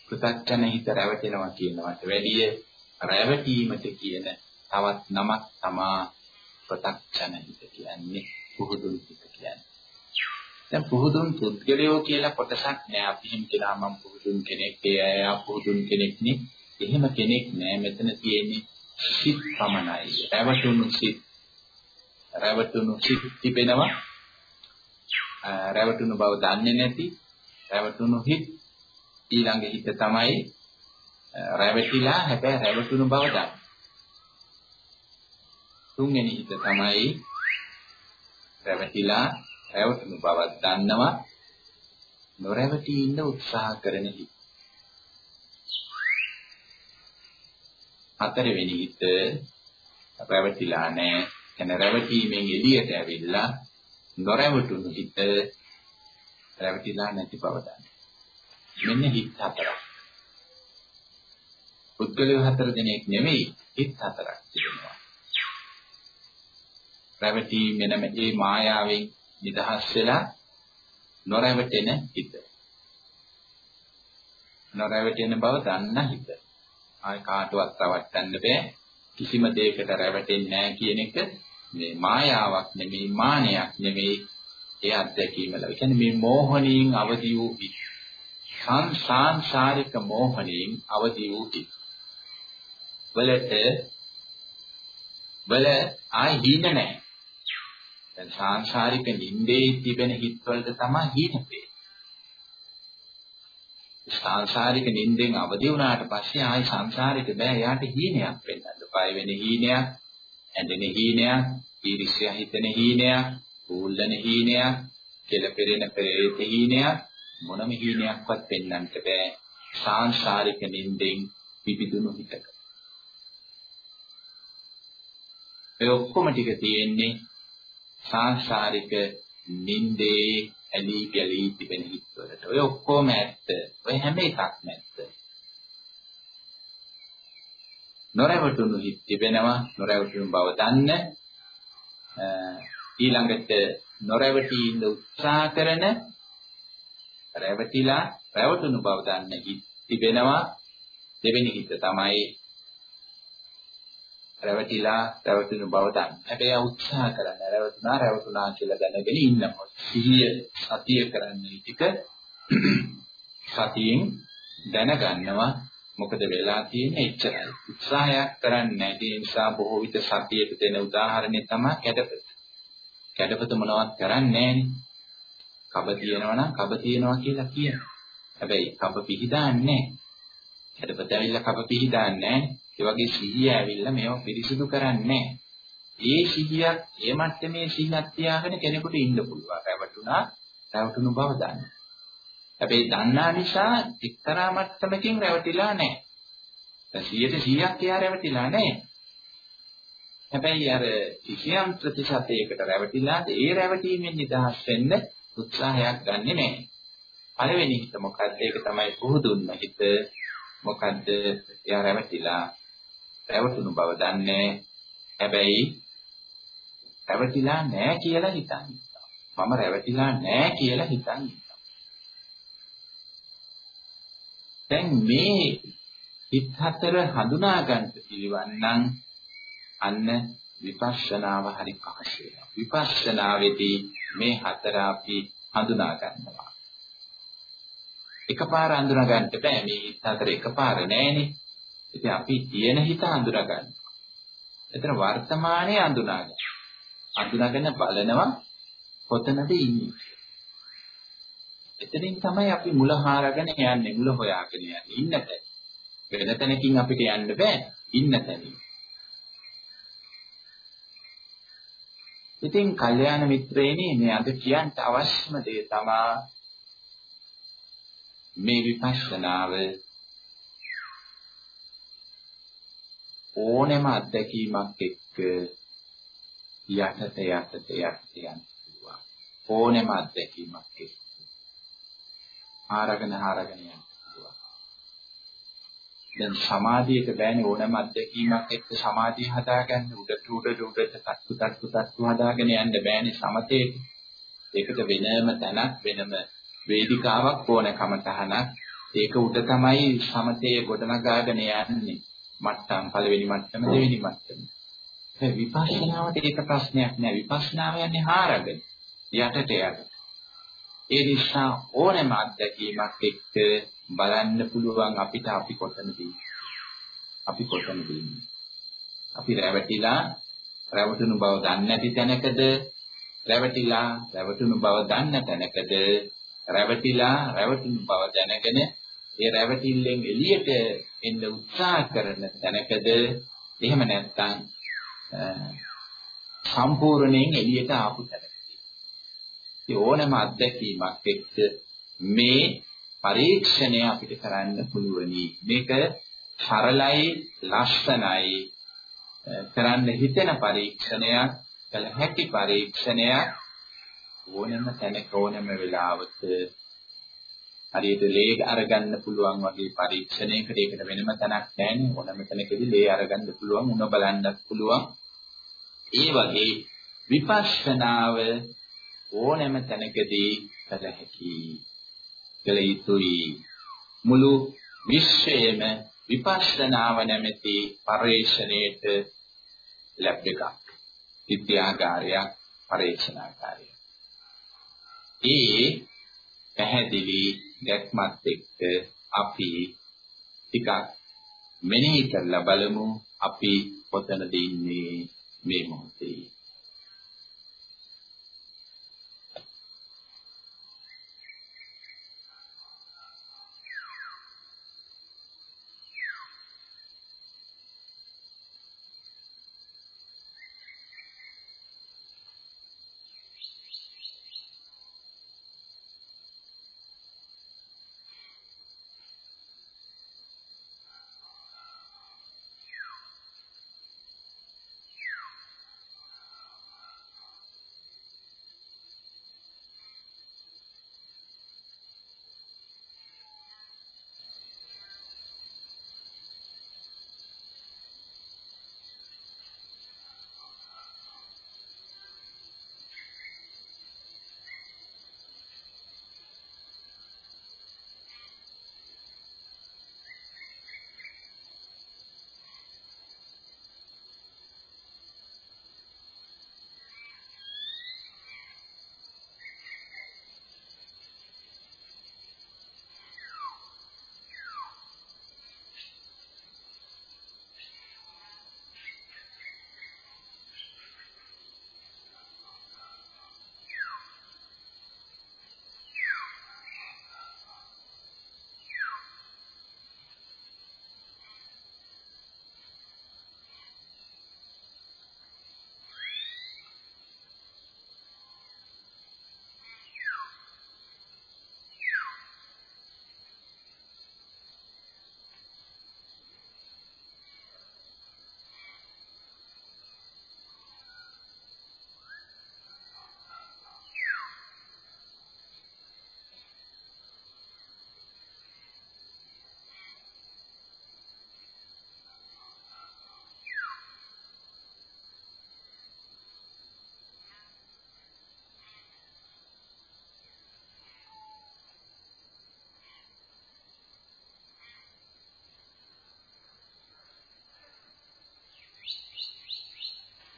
ප්‍රත්‍යක්ෂණ හිත රැවටෙනවා කියනවට වැඩිය රැවටීමට කියන තවත් නමක් තමා ප්‍රත්‍යක්ෂණ හිත කියන්නේ පුහුදුන් හිත කියන්නේ. දැන් පුහුදුන් පුද්ගලයෝ කියලා කොටසක් නෑ අපි හිම කියනවා මම පුහුදුන් කෙනෙක් ඒ අය පුහුදුන් කෙනෙක් නේ. එහෙම කෙනෙක් නෑ මෙතන තියෙන්නේ සිත් පමණයි. රැවටුණු සිත් රැවටුණු සිත් තිබෙනවා. රැවටුණු බව දන්නේ නැති රැවටුණු හිත් ඊළඟ හිත තමයි රැවටිලා හැබැයි රැවටුණු බව දන්නේ. තුන්වෙනි හිත තමයි රැවටිලා රැවටුණු බව දන්නවා නොරැවටි ඉන්න උත්සාහ කරන හිත. හතරවෙනි හිත රැවටිලා නැහැ එන රැවටීමෙන් එළියට ඇවිල්ලා නොරැවටුණු හිත රැවටිලා නැති බව දන්න. මෙන්න හිත හතරක්. පුද්ගලයෝ හතර දෙනෙක් නෙවෙයි හිත හතරක් තිබෙනවා. රැවටීමෙන මේ මායාවෙන් නිදහස් වෙලා නොරැවටෙන හිත. නොරැවටෙන බව දන්න හිත. ආය කාටවත් රවට්ටන්න බෑ. කිසිම දෙයකට රැවටෙන්නේ නැහැ කියන එක මේ මායාවක් නෙමෙයි මානයක් නෙමෙයි ඒ අත්දැකීම ලැබෙන. කියන්නේ මේ මෝහණයෙන් අවදි වූ හිත්. සංසාරික මෝහණයෙන් අවදි වූ හිත්. වලට වල ආයි හිණ නැහැ. දැන් සංසාරික නින්දේ තිබෙන හිත් වලට තමයි හිණපේ. සංසාරික නින්දෙන් අවදි වුණාට පස්සේ ආයි සංසාරික බෑ එයාට හීනයක් වෙන්නද. පය වෙන හීනයක්, ඇඬෙන හීනයක්, ඊර්ෂ්‍යා හිතෙන හීනයක්, ඌල්ලන හීනයක්, කෙලපෙරෙන පෙරේත හීනයක් මොනම හීනයක්වත් පෙන්වන්නට බෑ. සංසාරික නින්දෙන් පිපිදුණු හිතක. ඒ ඔක්කොම ටික තියෙන්නේ සංසාරික නින්දේ ඇලී ගැලී තිබෙන හිත්වලට. ඔය ඔක්කොම ඇත්ත. ඔය හැම එකක්ම ඇත්ත. නොරැවටුණු හිත් තිබෙනවා. නොරැවටුණු බව දන්න ඊළඟට නොරැවටී ඉන්න උත්සාහ කරන රැවටිලා රැවටුණු බව දන්න හිත් තිබෙනවා. දෙවෙනි හිත තමයි රැවටිලා රැවටුණු බව දන්න. හැබැයි උත්සාහ කරන්න රැවටුණා රැවටුණා කියලා දැනගෙන ඉන්නවා. සිහිය සතිය කරන්නේ ටික සතියෙන් දැනගන්නවා මොකද වෙලා තියෙන්නේ එච්චරයි. උත්සාහයක් කරන්නේ නැති නිසා බොහෝ විට සතියට දෙන උදාහරණය තමයි කැඩපත. කැඩපත මොනවත් කරන්නේ නැහනේ. කබ තියෙනවා නම් කබ තියෙනවා කියලා කියනවා. හැබැයි කබ පිහිදාන්නේ නැහැ. කැඩපත ඇවිල්ලා කබ පිහිදාන්නේ නැහැ. ඒ වගේ සිහිය ඇවිල්ලා මේව පිරිසිදු කරන්නේ ඒ සිහියක් ඒ මට්ටමේ සිහියක් තියාගෙන කෙනෙකුට ඉන්න පුළුවන්. රැවටුණා රැවටුණු බව දන්නවා. හැබැයි දන්නා නිසා එක්තරා මට්ටමකින් රැවටිලා නැහැ. 100ට 100ක් එයා රැවටිලා නැහැ. හැබැයි අර කිසියම් ප්‍රතිශතයකට රැවටිලාද ඒ රැවටීමෙන් නිදහස් වෙන්න උත්සාහයක් ගන්නෙ නැහැ. පළවෙනි හිත මොකද්ද? ඒක තමයි පුහුදුන්න හිත. මොකද්ද? එයා රැවටිලා රැවටුණු බව දන්නේ. හැබැයි රැවටිලා නැහැ කියලා හිතන්නේ. මම රැවටිලා නැහැ කියලා හිතන්නේ. දැන් මේ හිත හතර හඳුනා ගන්න පිළිවන් නම් අන්න විපස්සනාව හරි පහසුයි. විපස්සනාවේදී මේ හතර අපි හඳුනා ගන්නවා. එකපාර හඳුනා ගන්න බෑ මේ හිත හතර එකපාර නෑනේ. ඉතින් අපි තියෙන හිත හඳුනා ගන්නවා. එතන වර්තමානයේ හඳුනා ගන්න. හඳුනාගෙන බලනවා කොතනද ඉන්නේ. එතනින් තමයි අපි මුල හාරගෙන යන්නේ මුල හොයාගෙන යන්නේ ඉන්නත. වෙන තැනකින් අපිට යන්න බෑ ඉන්න තැනින්. ඉතින් කල්යාණ මිත්‍රේනි මේ අද කියන්න අවශ්‍යම දේ තමා මේ විපස්සනාව ඕනෑම අත්දැකීමක් එක්ක යටට යටට යටට යන්න පුළුවන්. ඕනෑම අත්දැකීමක් එක්ක. ආරගෙන ආරගෙන යන්න පුළුවන්. දැන් සමාධියට බෑනේ ඕනෑම අත්දැකීමක් එක්ක සමාධිය හදාගන්න උඩට උඩට උඩට තත්තු තත්තු තත්තු හදාගෙන යන්න බෑනේ සමතේ. ඒකට වෙනම තැනක් වෙනම වේදිකාවක් ඕන කමතහනක්. ඒක උඩ තමයි සමතේ ගොඩනගාගෙන යන්නේ. මට්ටම් පළවෙනි මට්ටම දෙවෙනි මට්ටම. ඒ විපස්සනාවට ඒක ප්‍රශ්නයක් නෑ. විපස්සනාව යන්නේ හාරගෙන යටට යට. ඒ නිසා ඕනෑම අත්දැකීමක් එක්ක බලන්න පුළුවන් අපිට අපි කොතනද අපි කොතනද අපි රැවටිලා රැවටුණු බව දන්නේ නැති තැනකද රැවටිලා රැවටුණු බව දන්න තැනකද රැවටිලා රැවටුණු බව දැනගෙන ඒ රැවටිල්ලෙන් එළියට එන්න උත්සාහ කරන තැනකද එහෙම නැත්නම් සම්පූර්ණයෙන් එළියට ආපු තැනකද ඒ ඕනෑම අත්දැකීමක් එක්ක මේ පරීක්ෂණය අපිට කරන්න පුළුවනි. මේක සරලයි ලස්සනයි කරන්න හිතෙන පරීක්ෂණයක්, කළ හැකි පරීක්ෂණයක් ඕනෑම තැනක ඕනෑම වෙලාවක හරියට ලේ අරගන්න පුළුවන් වගේ පරීක්ෂණයකට ඒකට වෙනම තැනක් නැහැ. ඕනෑම තැනකදී ලේ අරගන්න පුළුවන් උණ බලන්නත් පුළුවන්. ඒ වගේ විපස්සනාව ඕනෑම තැනකදී කළ හැකි කළ යුතුයි. මුළු විශ්වයේම විපස්සනාව නැමැති පරිශ්‍රණයට ලැබ් එකක්. විද්‍යාගාරයක් පරීක්ෂණාකාරයක් ඒ පැහැදිලි දැක්මත් එක්ක අපි ටිකක් මෙනෙහි කරලා බලමු අපි කොතනද ඉන්නේ මේ මොහොතේ.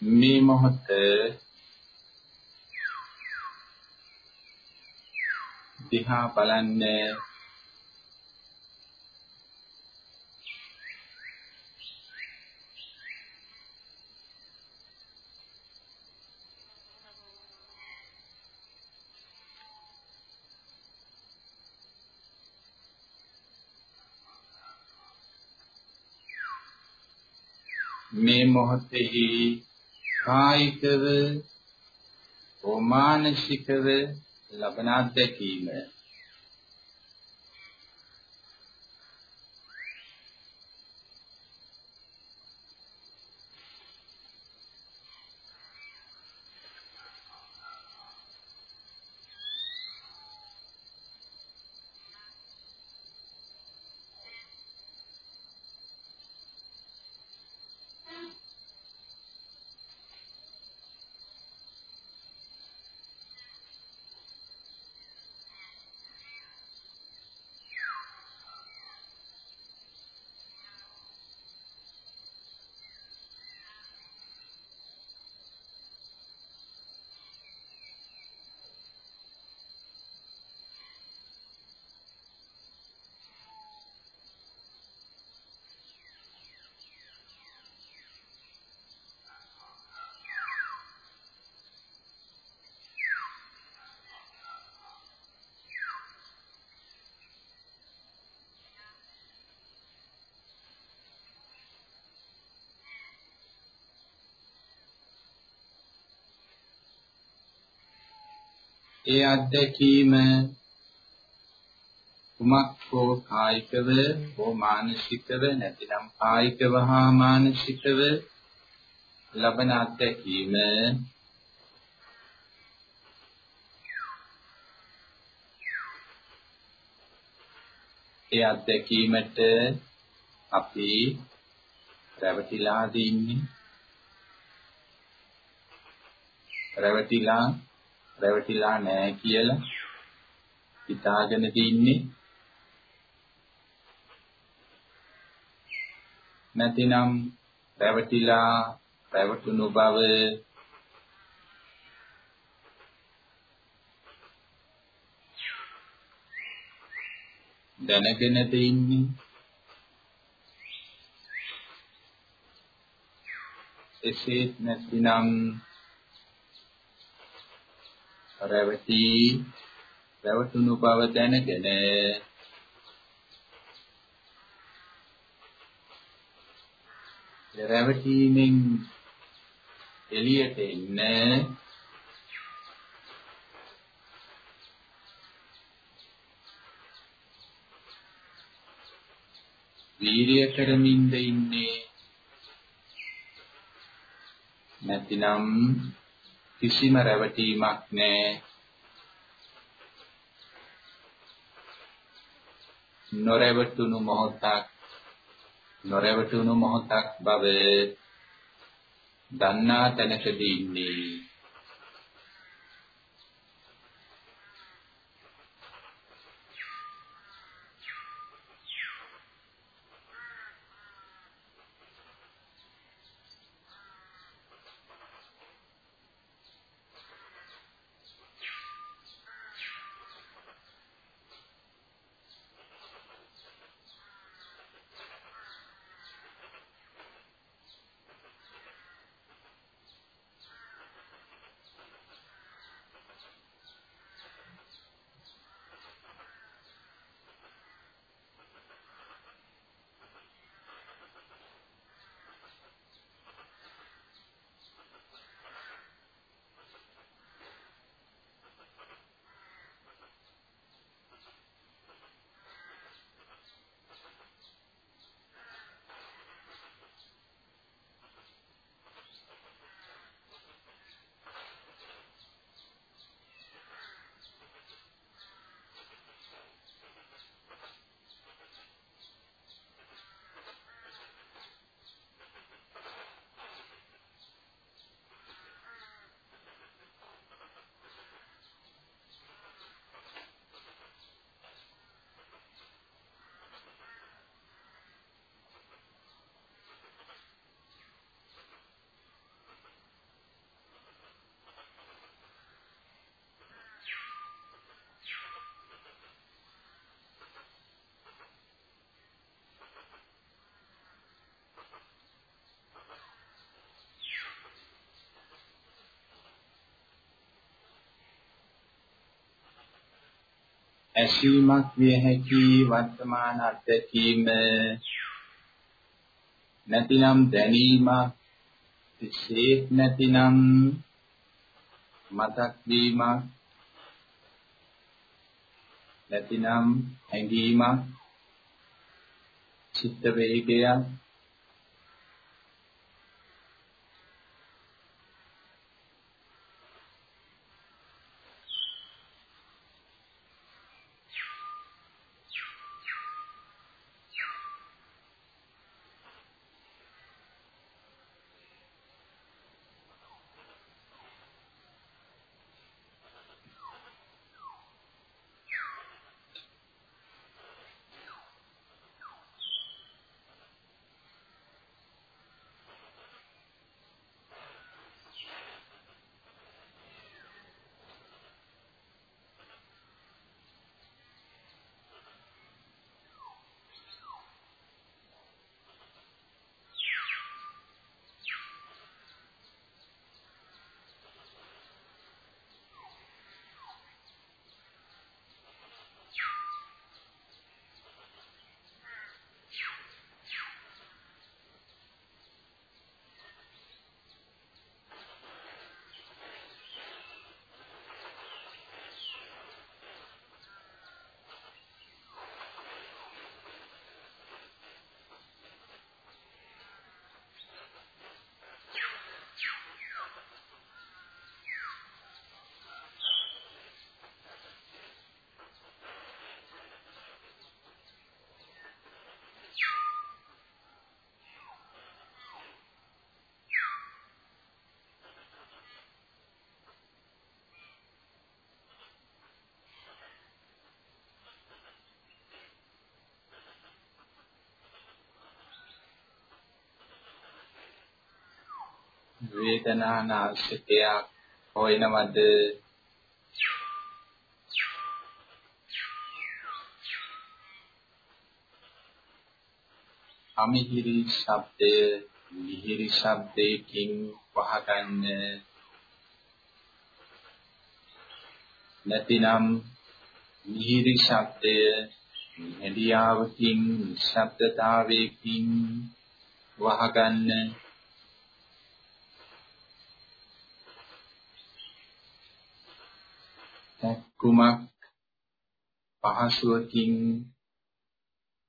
මේ මොහොත දිහා බලන්නේ මේ මොහොතෙහි කායිකව හෝ මානසිකව ලබන අත්දැකීම. ඒ අත්දැකීම කුමක් හෝ කායිකව හෝ මානසිකව නැතිනම් කායිකව හා මානසිකව ලබන අත්දැකීම ඒ අත්දැකීමට අපි රැවටිලා දින්නේ රැවටිලා රැවටිලා නැහැ කියලා හිතාගෙන තින්නේ. නැතිනම් රැවටිලා රැවටුණු බව දැනගෙන තින්නේ. එසේත් නැතිනම් රැවටි රැවටුණු බව දැනගෙන රැවටීමෙන් එළියට එන්න වීරිය කරමින්ද ඉන්නේ නැතිනම් කිසිම රැවටීමක් නැහැ. නොරැවටුණු මොහොතක් නොරැවටුණු මොහොතක් බව දන්නා තැනකදී ඉන්නේ ඇසීමක් විය හැකි වර්තමාන අත්දැකීම. නැතිනම් දැනීමක් විශේෂ නැතිනම් මතක් වීමක් නැතිනම් හැඟීමක් චිත්ත වේගයක් වේදනා නාශකයක් හොයනවද? අමිහිරි ශබ්දය මිහිරි ශබ්දයකින් වහගන්න. නැතිනම් මිහිරි ශබ්දය හැදියාවකින් ශබ්දතාවයකින් වහගන්න. කුමක් පහසුවකින්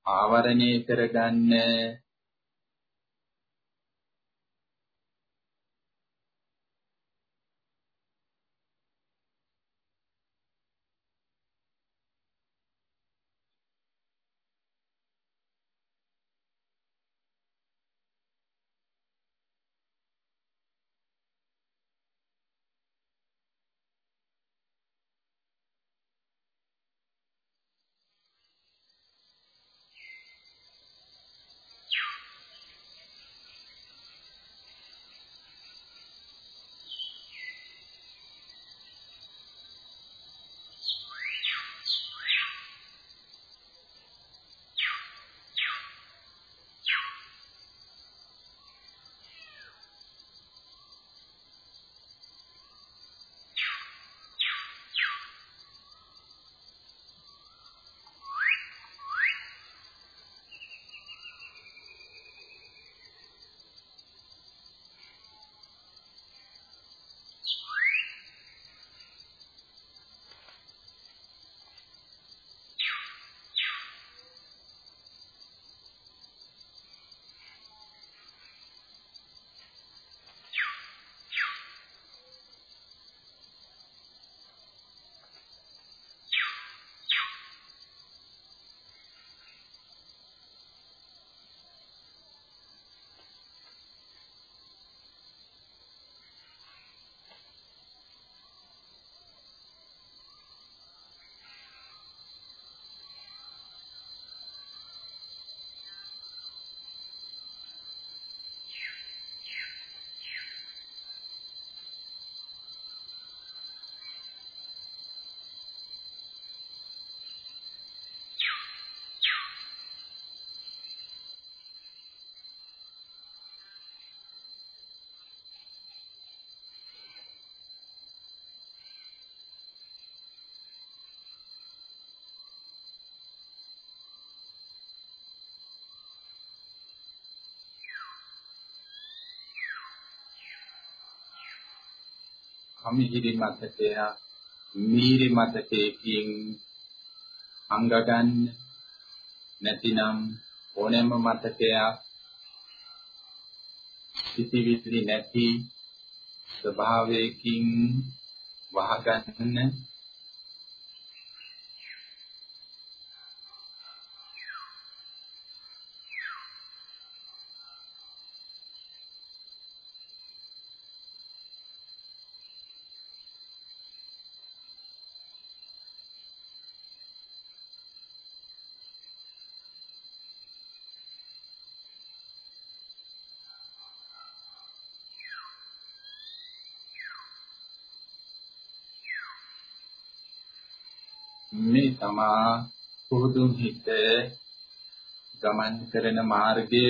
ආවරණය කරගන්න අමිහිරි මතකය මිහිරි මතකයකින් අංග ගන්න නැතිනම් ඕනෑම මතකයක් සිටිවිලි නැති ස්වභාවයකින් වහගන්න මේ තමා පුහුදුන් හිත ගමන් කරන මාර්ගය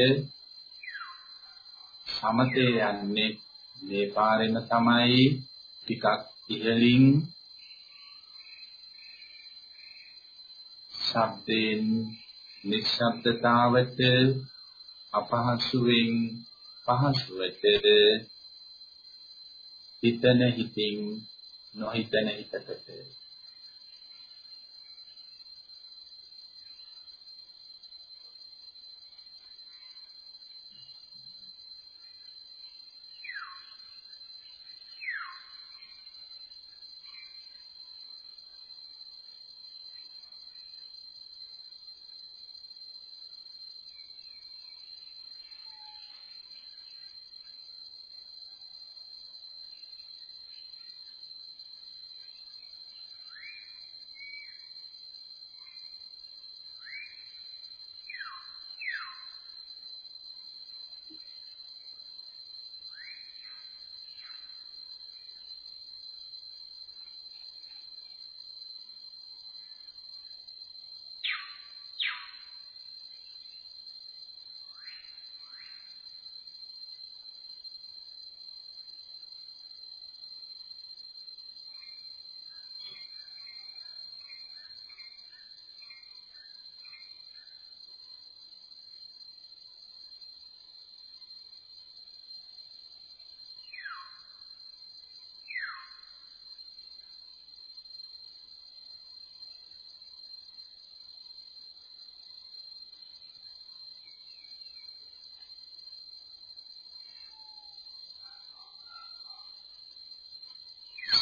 සමතේ යන්නේ. මේ පාරෙම තමයි ටිකක් ඉහළින් ශබ්දයෙන් නිශ්ශබ්දතාවට අපහසුවෙන් පහසුවට හිතන හිතින් නොහිතන හිතකට.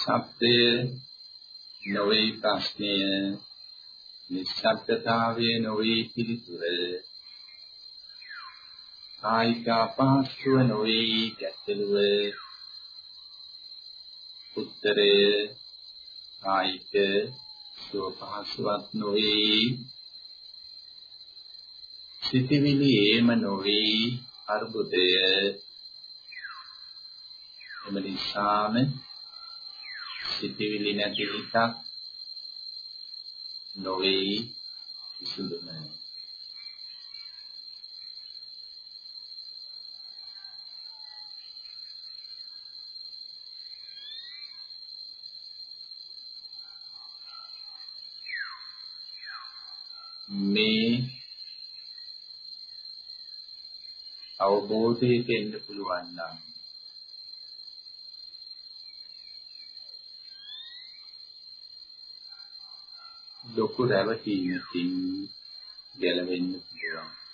ශබ්දය නොවේ ප්‍රශ්නය. නිශ්ශබ්දතාවයේ නොවේ පිළිතුර. කායික අපහසුව නොවේ ගැටලුව. උත්තරය කායික සුව පහසුවක් නොවේ. සිතවිලි ඒම නොවේ අර්බුදය. එම නිසාම සිතවිලි නැති හිතක් නොවේ කිසිදුම මේ අවබෝධයට එන්න පුළුවන් නම් ලොකු රැවටීමකින් ගැලවෙන්න පුළුවන්.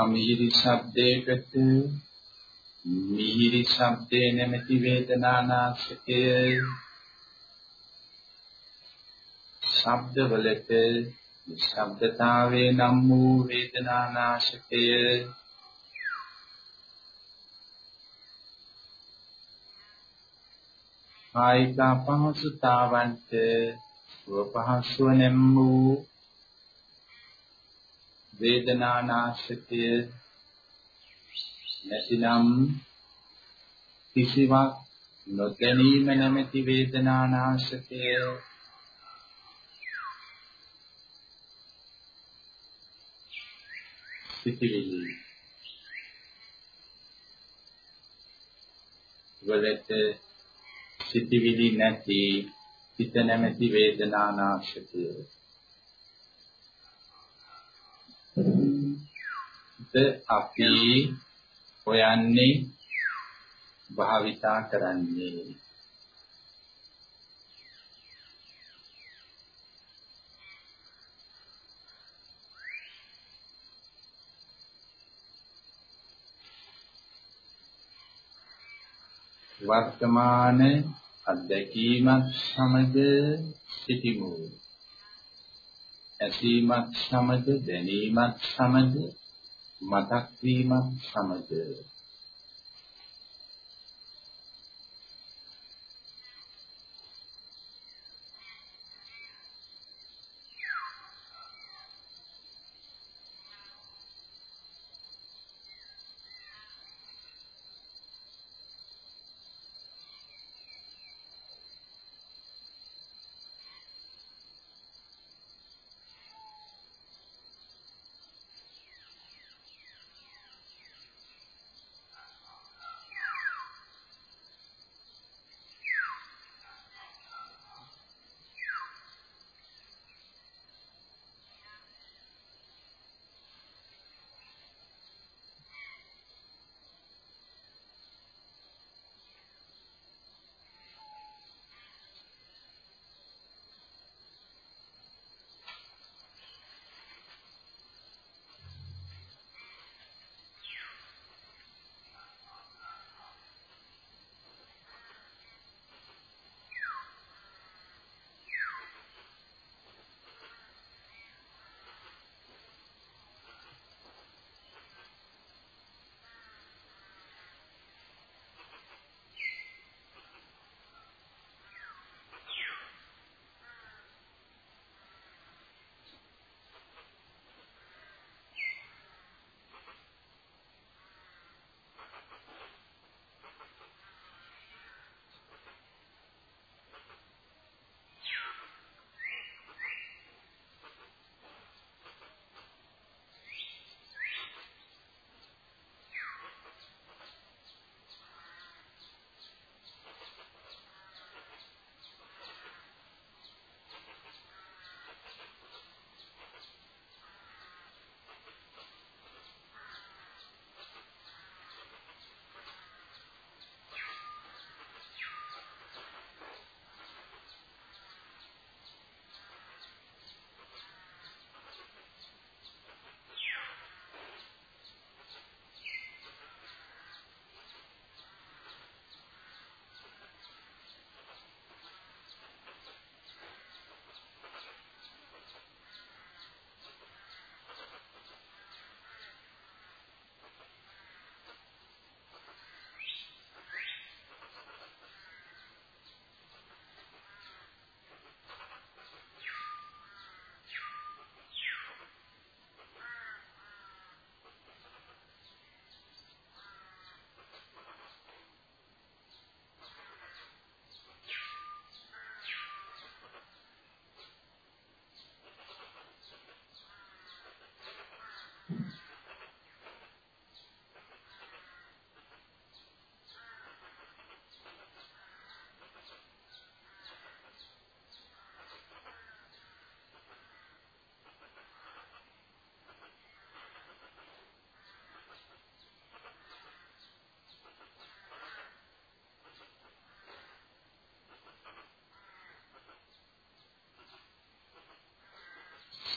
අමිහිරි ශබ්දයකට මිහිරි ශබ්දේ නැමැති වේදනානාශකය ශබ්දවලට ශබ්දතාවේ නම් වූ වේදනානාශකය කායික අපහසුතාවන්ට සුව පහසුව නම් වූ වේදනානාශකය නැතිනම් කිසිවක් නොදැනීම නැමැති වේදනානාශකය. සිටිවිලි. වලට සිටිවිලි නැති හිත නැමැති වේදනානාශකය. අපි හොයන්නේ භාවිතා කරන්නේ වර්තමාන අත්දැකීමත් සමග සිටිමු. ඇසීමත් සමග දැනීමත් සමග මතක් වීමත් සමග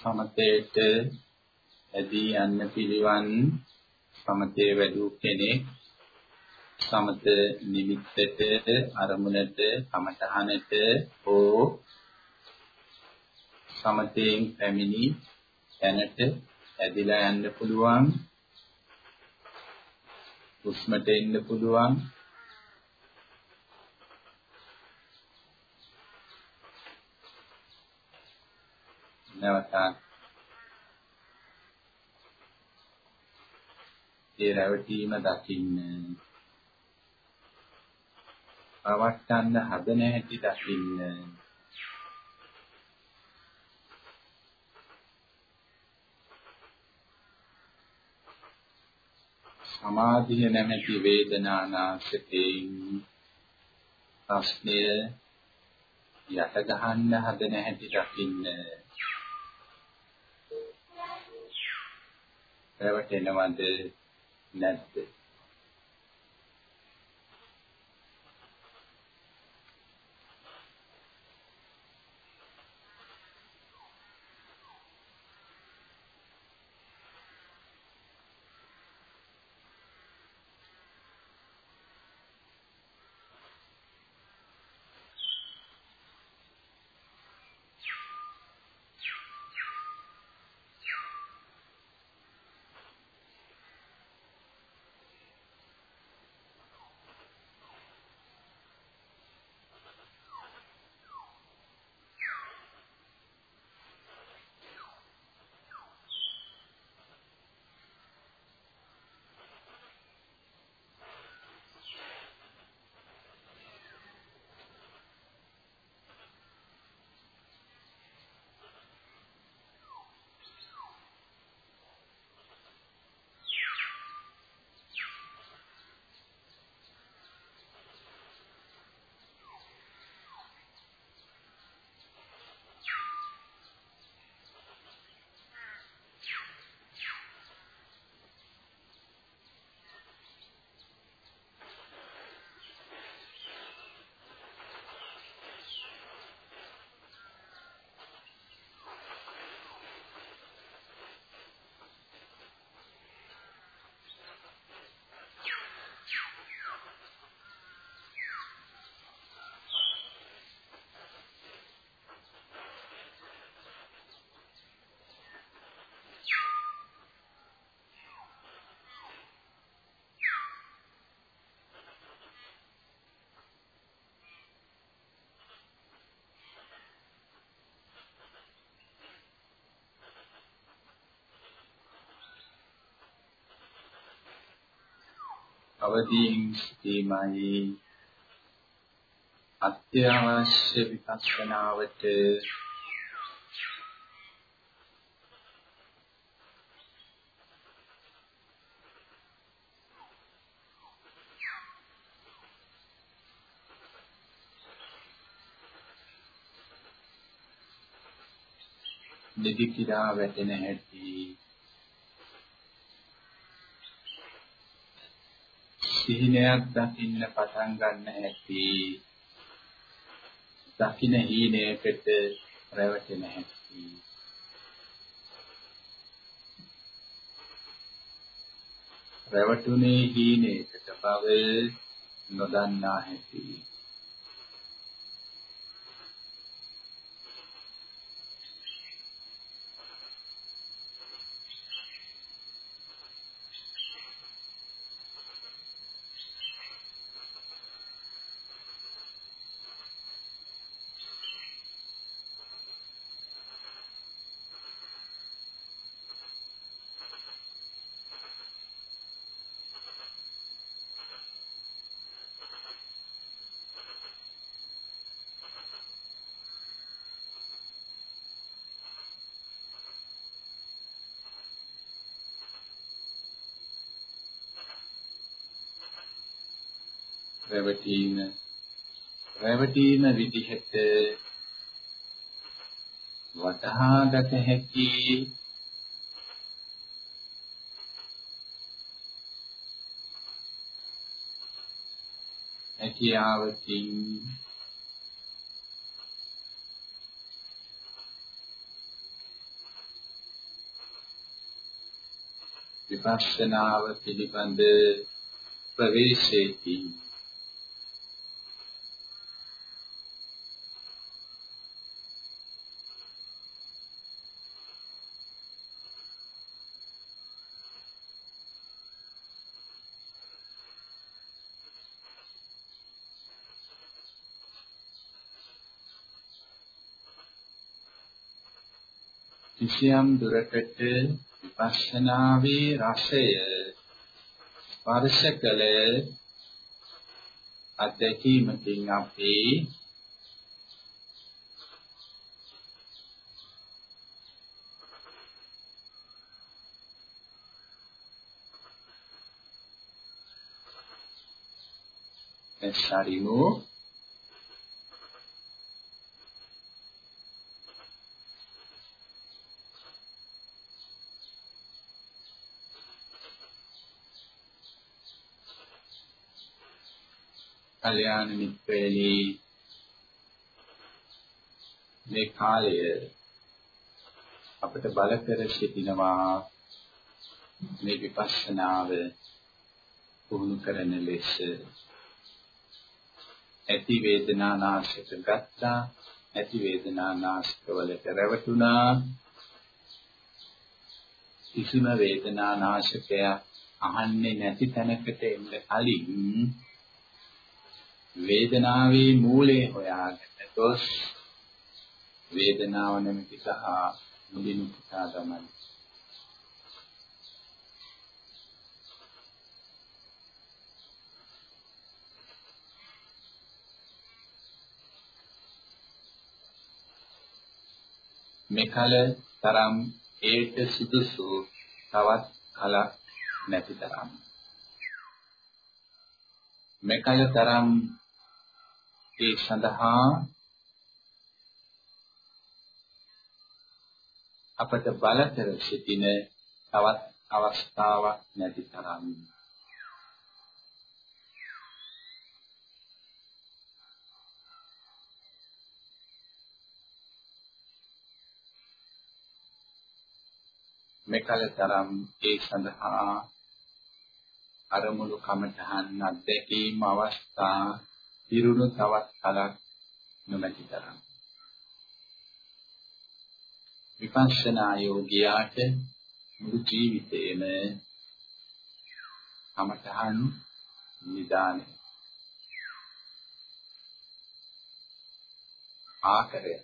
සමතේට ඇදී යන්න පිළිවන් සමතේ වැඩූ කෙනෙක්. සමත නිමිත්තට අරමුණට කමතහනට හෝ සමතෙන් පැමිණි තැනට ඇදිලා යන්න පුළුවන්. හුස්මට එන්න පුළුවන්. නැවතත් ඒ රැවටීම දකින්න. පවත්තන්න හදන හැටි දකින්න. සමාධිය නැමැති වේදනානාශකයෙන් ප්‍රශ්නය යට ගහන්න හදන හැටි දකින්න. රැවටෙනවද නැද්ද? අවදීන් සිටීමයි. අත්‍යවශ්‍ය විපස්සනාවට නිදි කිරා වැටෙන හැටි සිහිනයක් දකින්න පටන් ගන්න හැටි. දකින්න හීනයකට රැවටෙන හැටි. රැවටුනේ හීනයකට බව නොදන්නා හැටි. රැවටීම රැවටීම විදිහට වටහාගත හැකි හැකියාවකින් විපස්සනාව පිළිබඳ ප්‍රවේශයේදී කිසියම් දුරකට විපස්සනාවේ රසය ස්පර්ශ කළ අධ්‍යක්ීමකින් අපි එස්සරිමු කල්යාණ මිත්‍රයනි. මේ කාලය අපිට බල කර සිටිනවා. මේ විපස්සනාව පුහුණු කරන ලෙස ඇති වේදනා නාශක ගත්තා. ඇති වේදනා නාශක වලට රැවටුණා. කිසිම වේදනා නාශකයක් අහන්නේ නැති තැනකට එන්න කලින් වේදනාවේ මූලය හොයාගෙන ගොස් වේදනාව නැමැති සහ මුලින් පුතා ගමන. මෙකල තරම් ඒට සුදුසු තවත් කලක් නැති තරම්. මෙකල තරම් ඒ සඳහා අපට බල කර සිටින තවත් අවස්ථාවක් නැති තරම්. මෙකල තරම් ඒ සඳහා අරමුණු කමඨහන් අධ්‍යක්ීම් අවස්ථා පිරුණු තවත් කලක් නොමැති තරම්. විපස්සනා යෝගියාට මුළු ජීවිතේම කමඨහන් නිදානේ. ආකරය.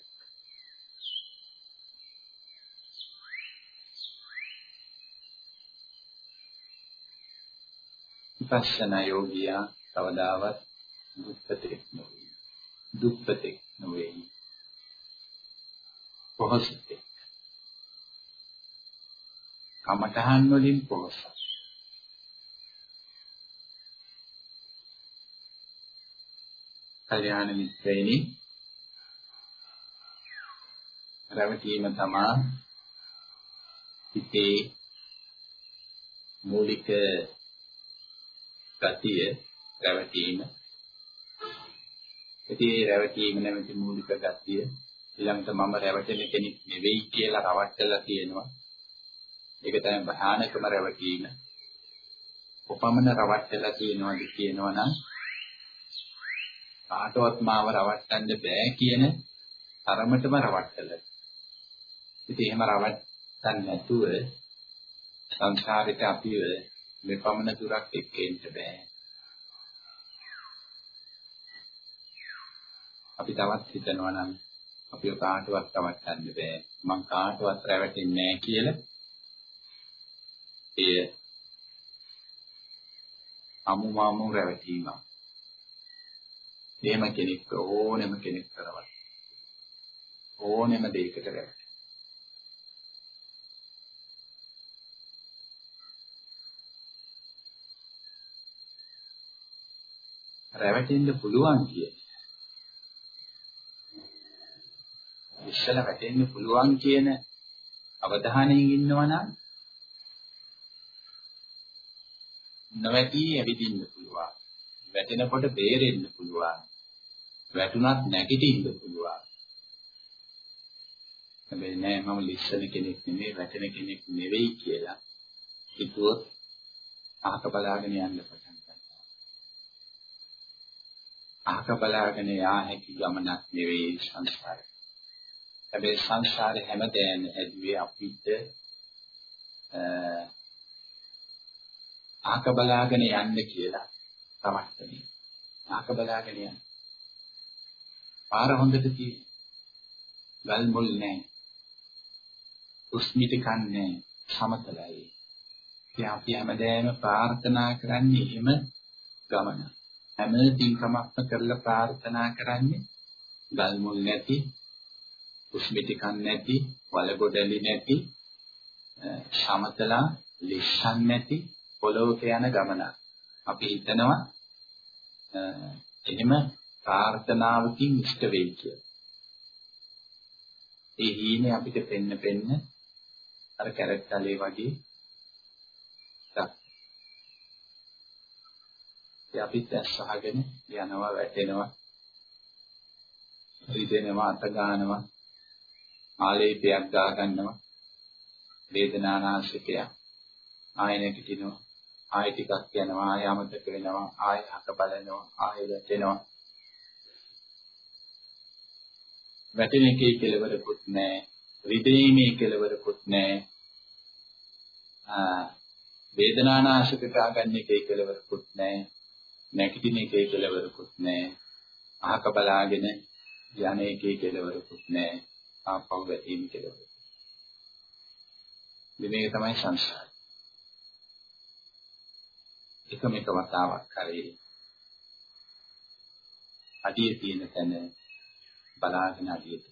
විපස්සනා යෝගියා කවදාවත් දුක්පතෙක් නොවේ. දුක්පතෙක් නොවේ. පොහොසතෙක්. කමඨහන් වලින් පොහොසත්. කල්‍යාණ මිත්‍රයනි රැවටීම තමා හිතේ මූලික ගතිය රැවටීම ඉතින් ඒ රැවටීම නැමැති මූලික ගතිය ඊළඟට මම රැවටෙන කෙනෙක් නෙවෙයි කියලා රවට්ටලා තියෙනවා. ඒක තමයි භයානකම රැවටීම. කොපමණ රවට්ටලා තියෙනවද කියනවා නම් කාටවත් මාව රවට්ටන්න බෑ කියන තරමටම රවට්ටලා. ඉතින් එහෙම රවට්ටන්න නැතුව සංසාරෙට අපිව මෙපමණ දුරක් එක්කෙන්න බෑ. අපි තවත් හිතනවා නම් අපිව කාටවත් තවට්ටන්න බෑ. මං කාටවත් රැවටෙන්නේ නෑ කියලා. එය අමුමාමු රැවටීමක්. එහෙම කෙනෙක් ඕනෙම කෙනෙක් කරවත්. ඕනෙම දෙයකට රැවටෙන. රැවටෙන්න පුළුවන් කියන්නේ ඉස්සලා වැටෙන්න පුළුවන් කියන අවධානයෙන් ඉන්නවනම් නොවැටි ඇවිදින්න පුළුවන්. වැටෙනකොට බේරෙන්න පුළුවන්. වැටුණත් නැගිටින්න පුළුවන්. හැබැයි නෑ මම ලිස්සන කෙනෙක් නෙමෙයි වැටෙන කෙනෙක් නෙවෙයි කියලා හිතුවොත් අහක බලාගෙන යන්න පටන් ගන්නවා. අහක බලාගෙන යා හැකි ගමනක් නෙවෙයි සංසාරය. හැබැයි සංසාරේ හැමදේම ඇදුවේ අපිට අහක බලාගෙන යන්න කියලා තමයි. අහක බලාගෙන යන්න. පාර හොඳට තියෙන. ගල් මුල් නැහැ. උස්මිත කන්නේ සමතලයි. ඉතින් අපි හැමදේම ප්‍රාර්ථනා කරන්නේ එහෙම ගමන. හැම තින්කමක්ම කරලා ප්‍රාර්ථනා කරන්නේ ගල් මුල් නැති, උස්මිත කන් නැති, වලගොඩලි නැති, සමතලා ලිස්සන් නැති පොළොවක යන ගමන. අපි හිතනවා එහෙම ප්‍රාර්ථනාවකින් ඉෂ්ට වෙයි කියලා. ඒ හීනේ අපිට පෙන්න පෙන්න අර කැරට් තලේ වගේ ඒ අපිත් ඇස් වහගෙන යනවා වැටෙනවා රිදෙනවා අත ගන්නවා ආලේපයක් ගා ගන්නවා වේදනානාශකය ආය නැගිටිනවා. ආය ටිකක් යනවා. ආය අමතක වෙනවා. ආය හක බලනවා. ආය වැටෙනවා. වැටෙන එකේ කෙලවරකුත් නැහැ. රිදීමේ කෙලවරකුත් නැහැ. වේදනානාශක ගන්න එකේ කෙලවරකුත් නැහැ. නැගිටින එකේ කෙලවරකුත් නැහැ. අහක බලාගෙන යන එකේ කෙලවරකුත් නැහැ. ආපහු වැටීම කෙලවර මේක තමයි සංසාරය එකම එක වතාවක් කරේ. අඩිය තියෙන තැන බලාගෙන අඩියට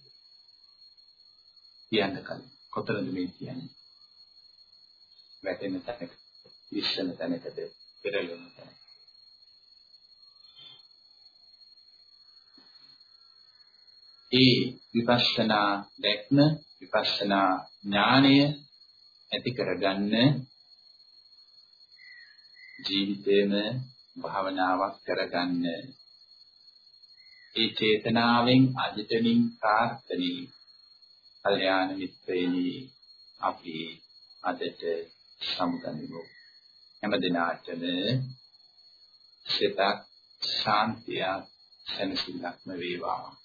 කියන්න කලින්. කොතනද මේ කියන්නේ? වැටෙන තැනක විශ්වන තැනකද? පෙරලෙන තැනක. ඒ විපස්සනා දැක්ම විපස්සනා ඥානය ඇති කරගන්න ජීවිතේම භාවනාවක් කරගන්න. ඒ චේතනාවෙන් අදිටමින් ප්‍රාර්ථනී කල්යාණ මිත්‍රේනි අපි අදට සමුගනිමු. හැම දිනාටම සිතක් ශාන්තියක් සැනසෙල්ලක්ම වේවා.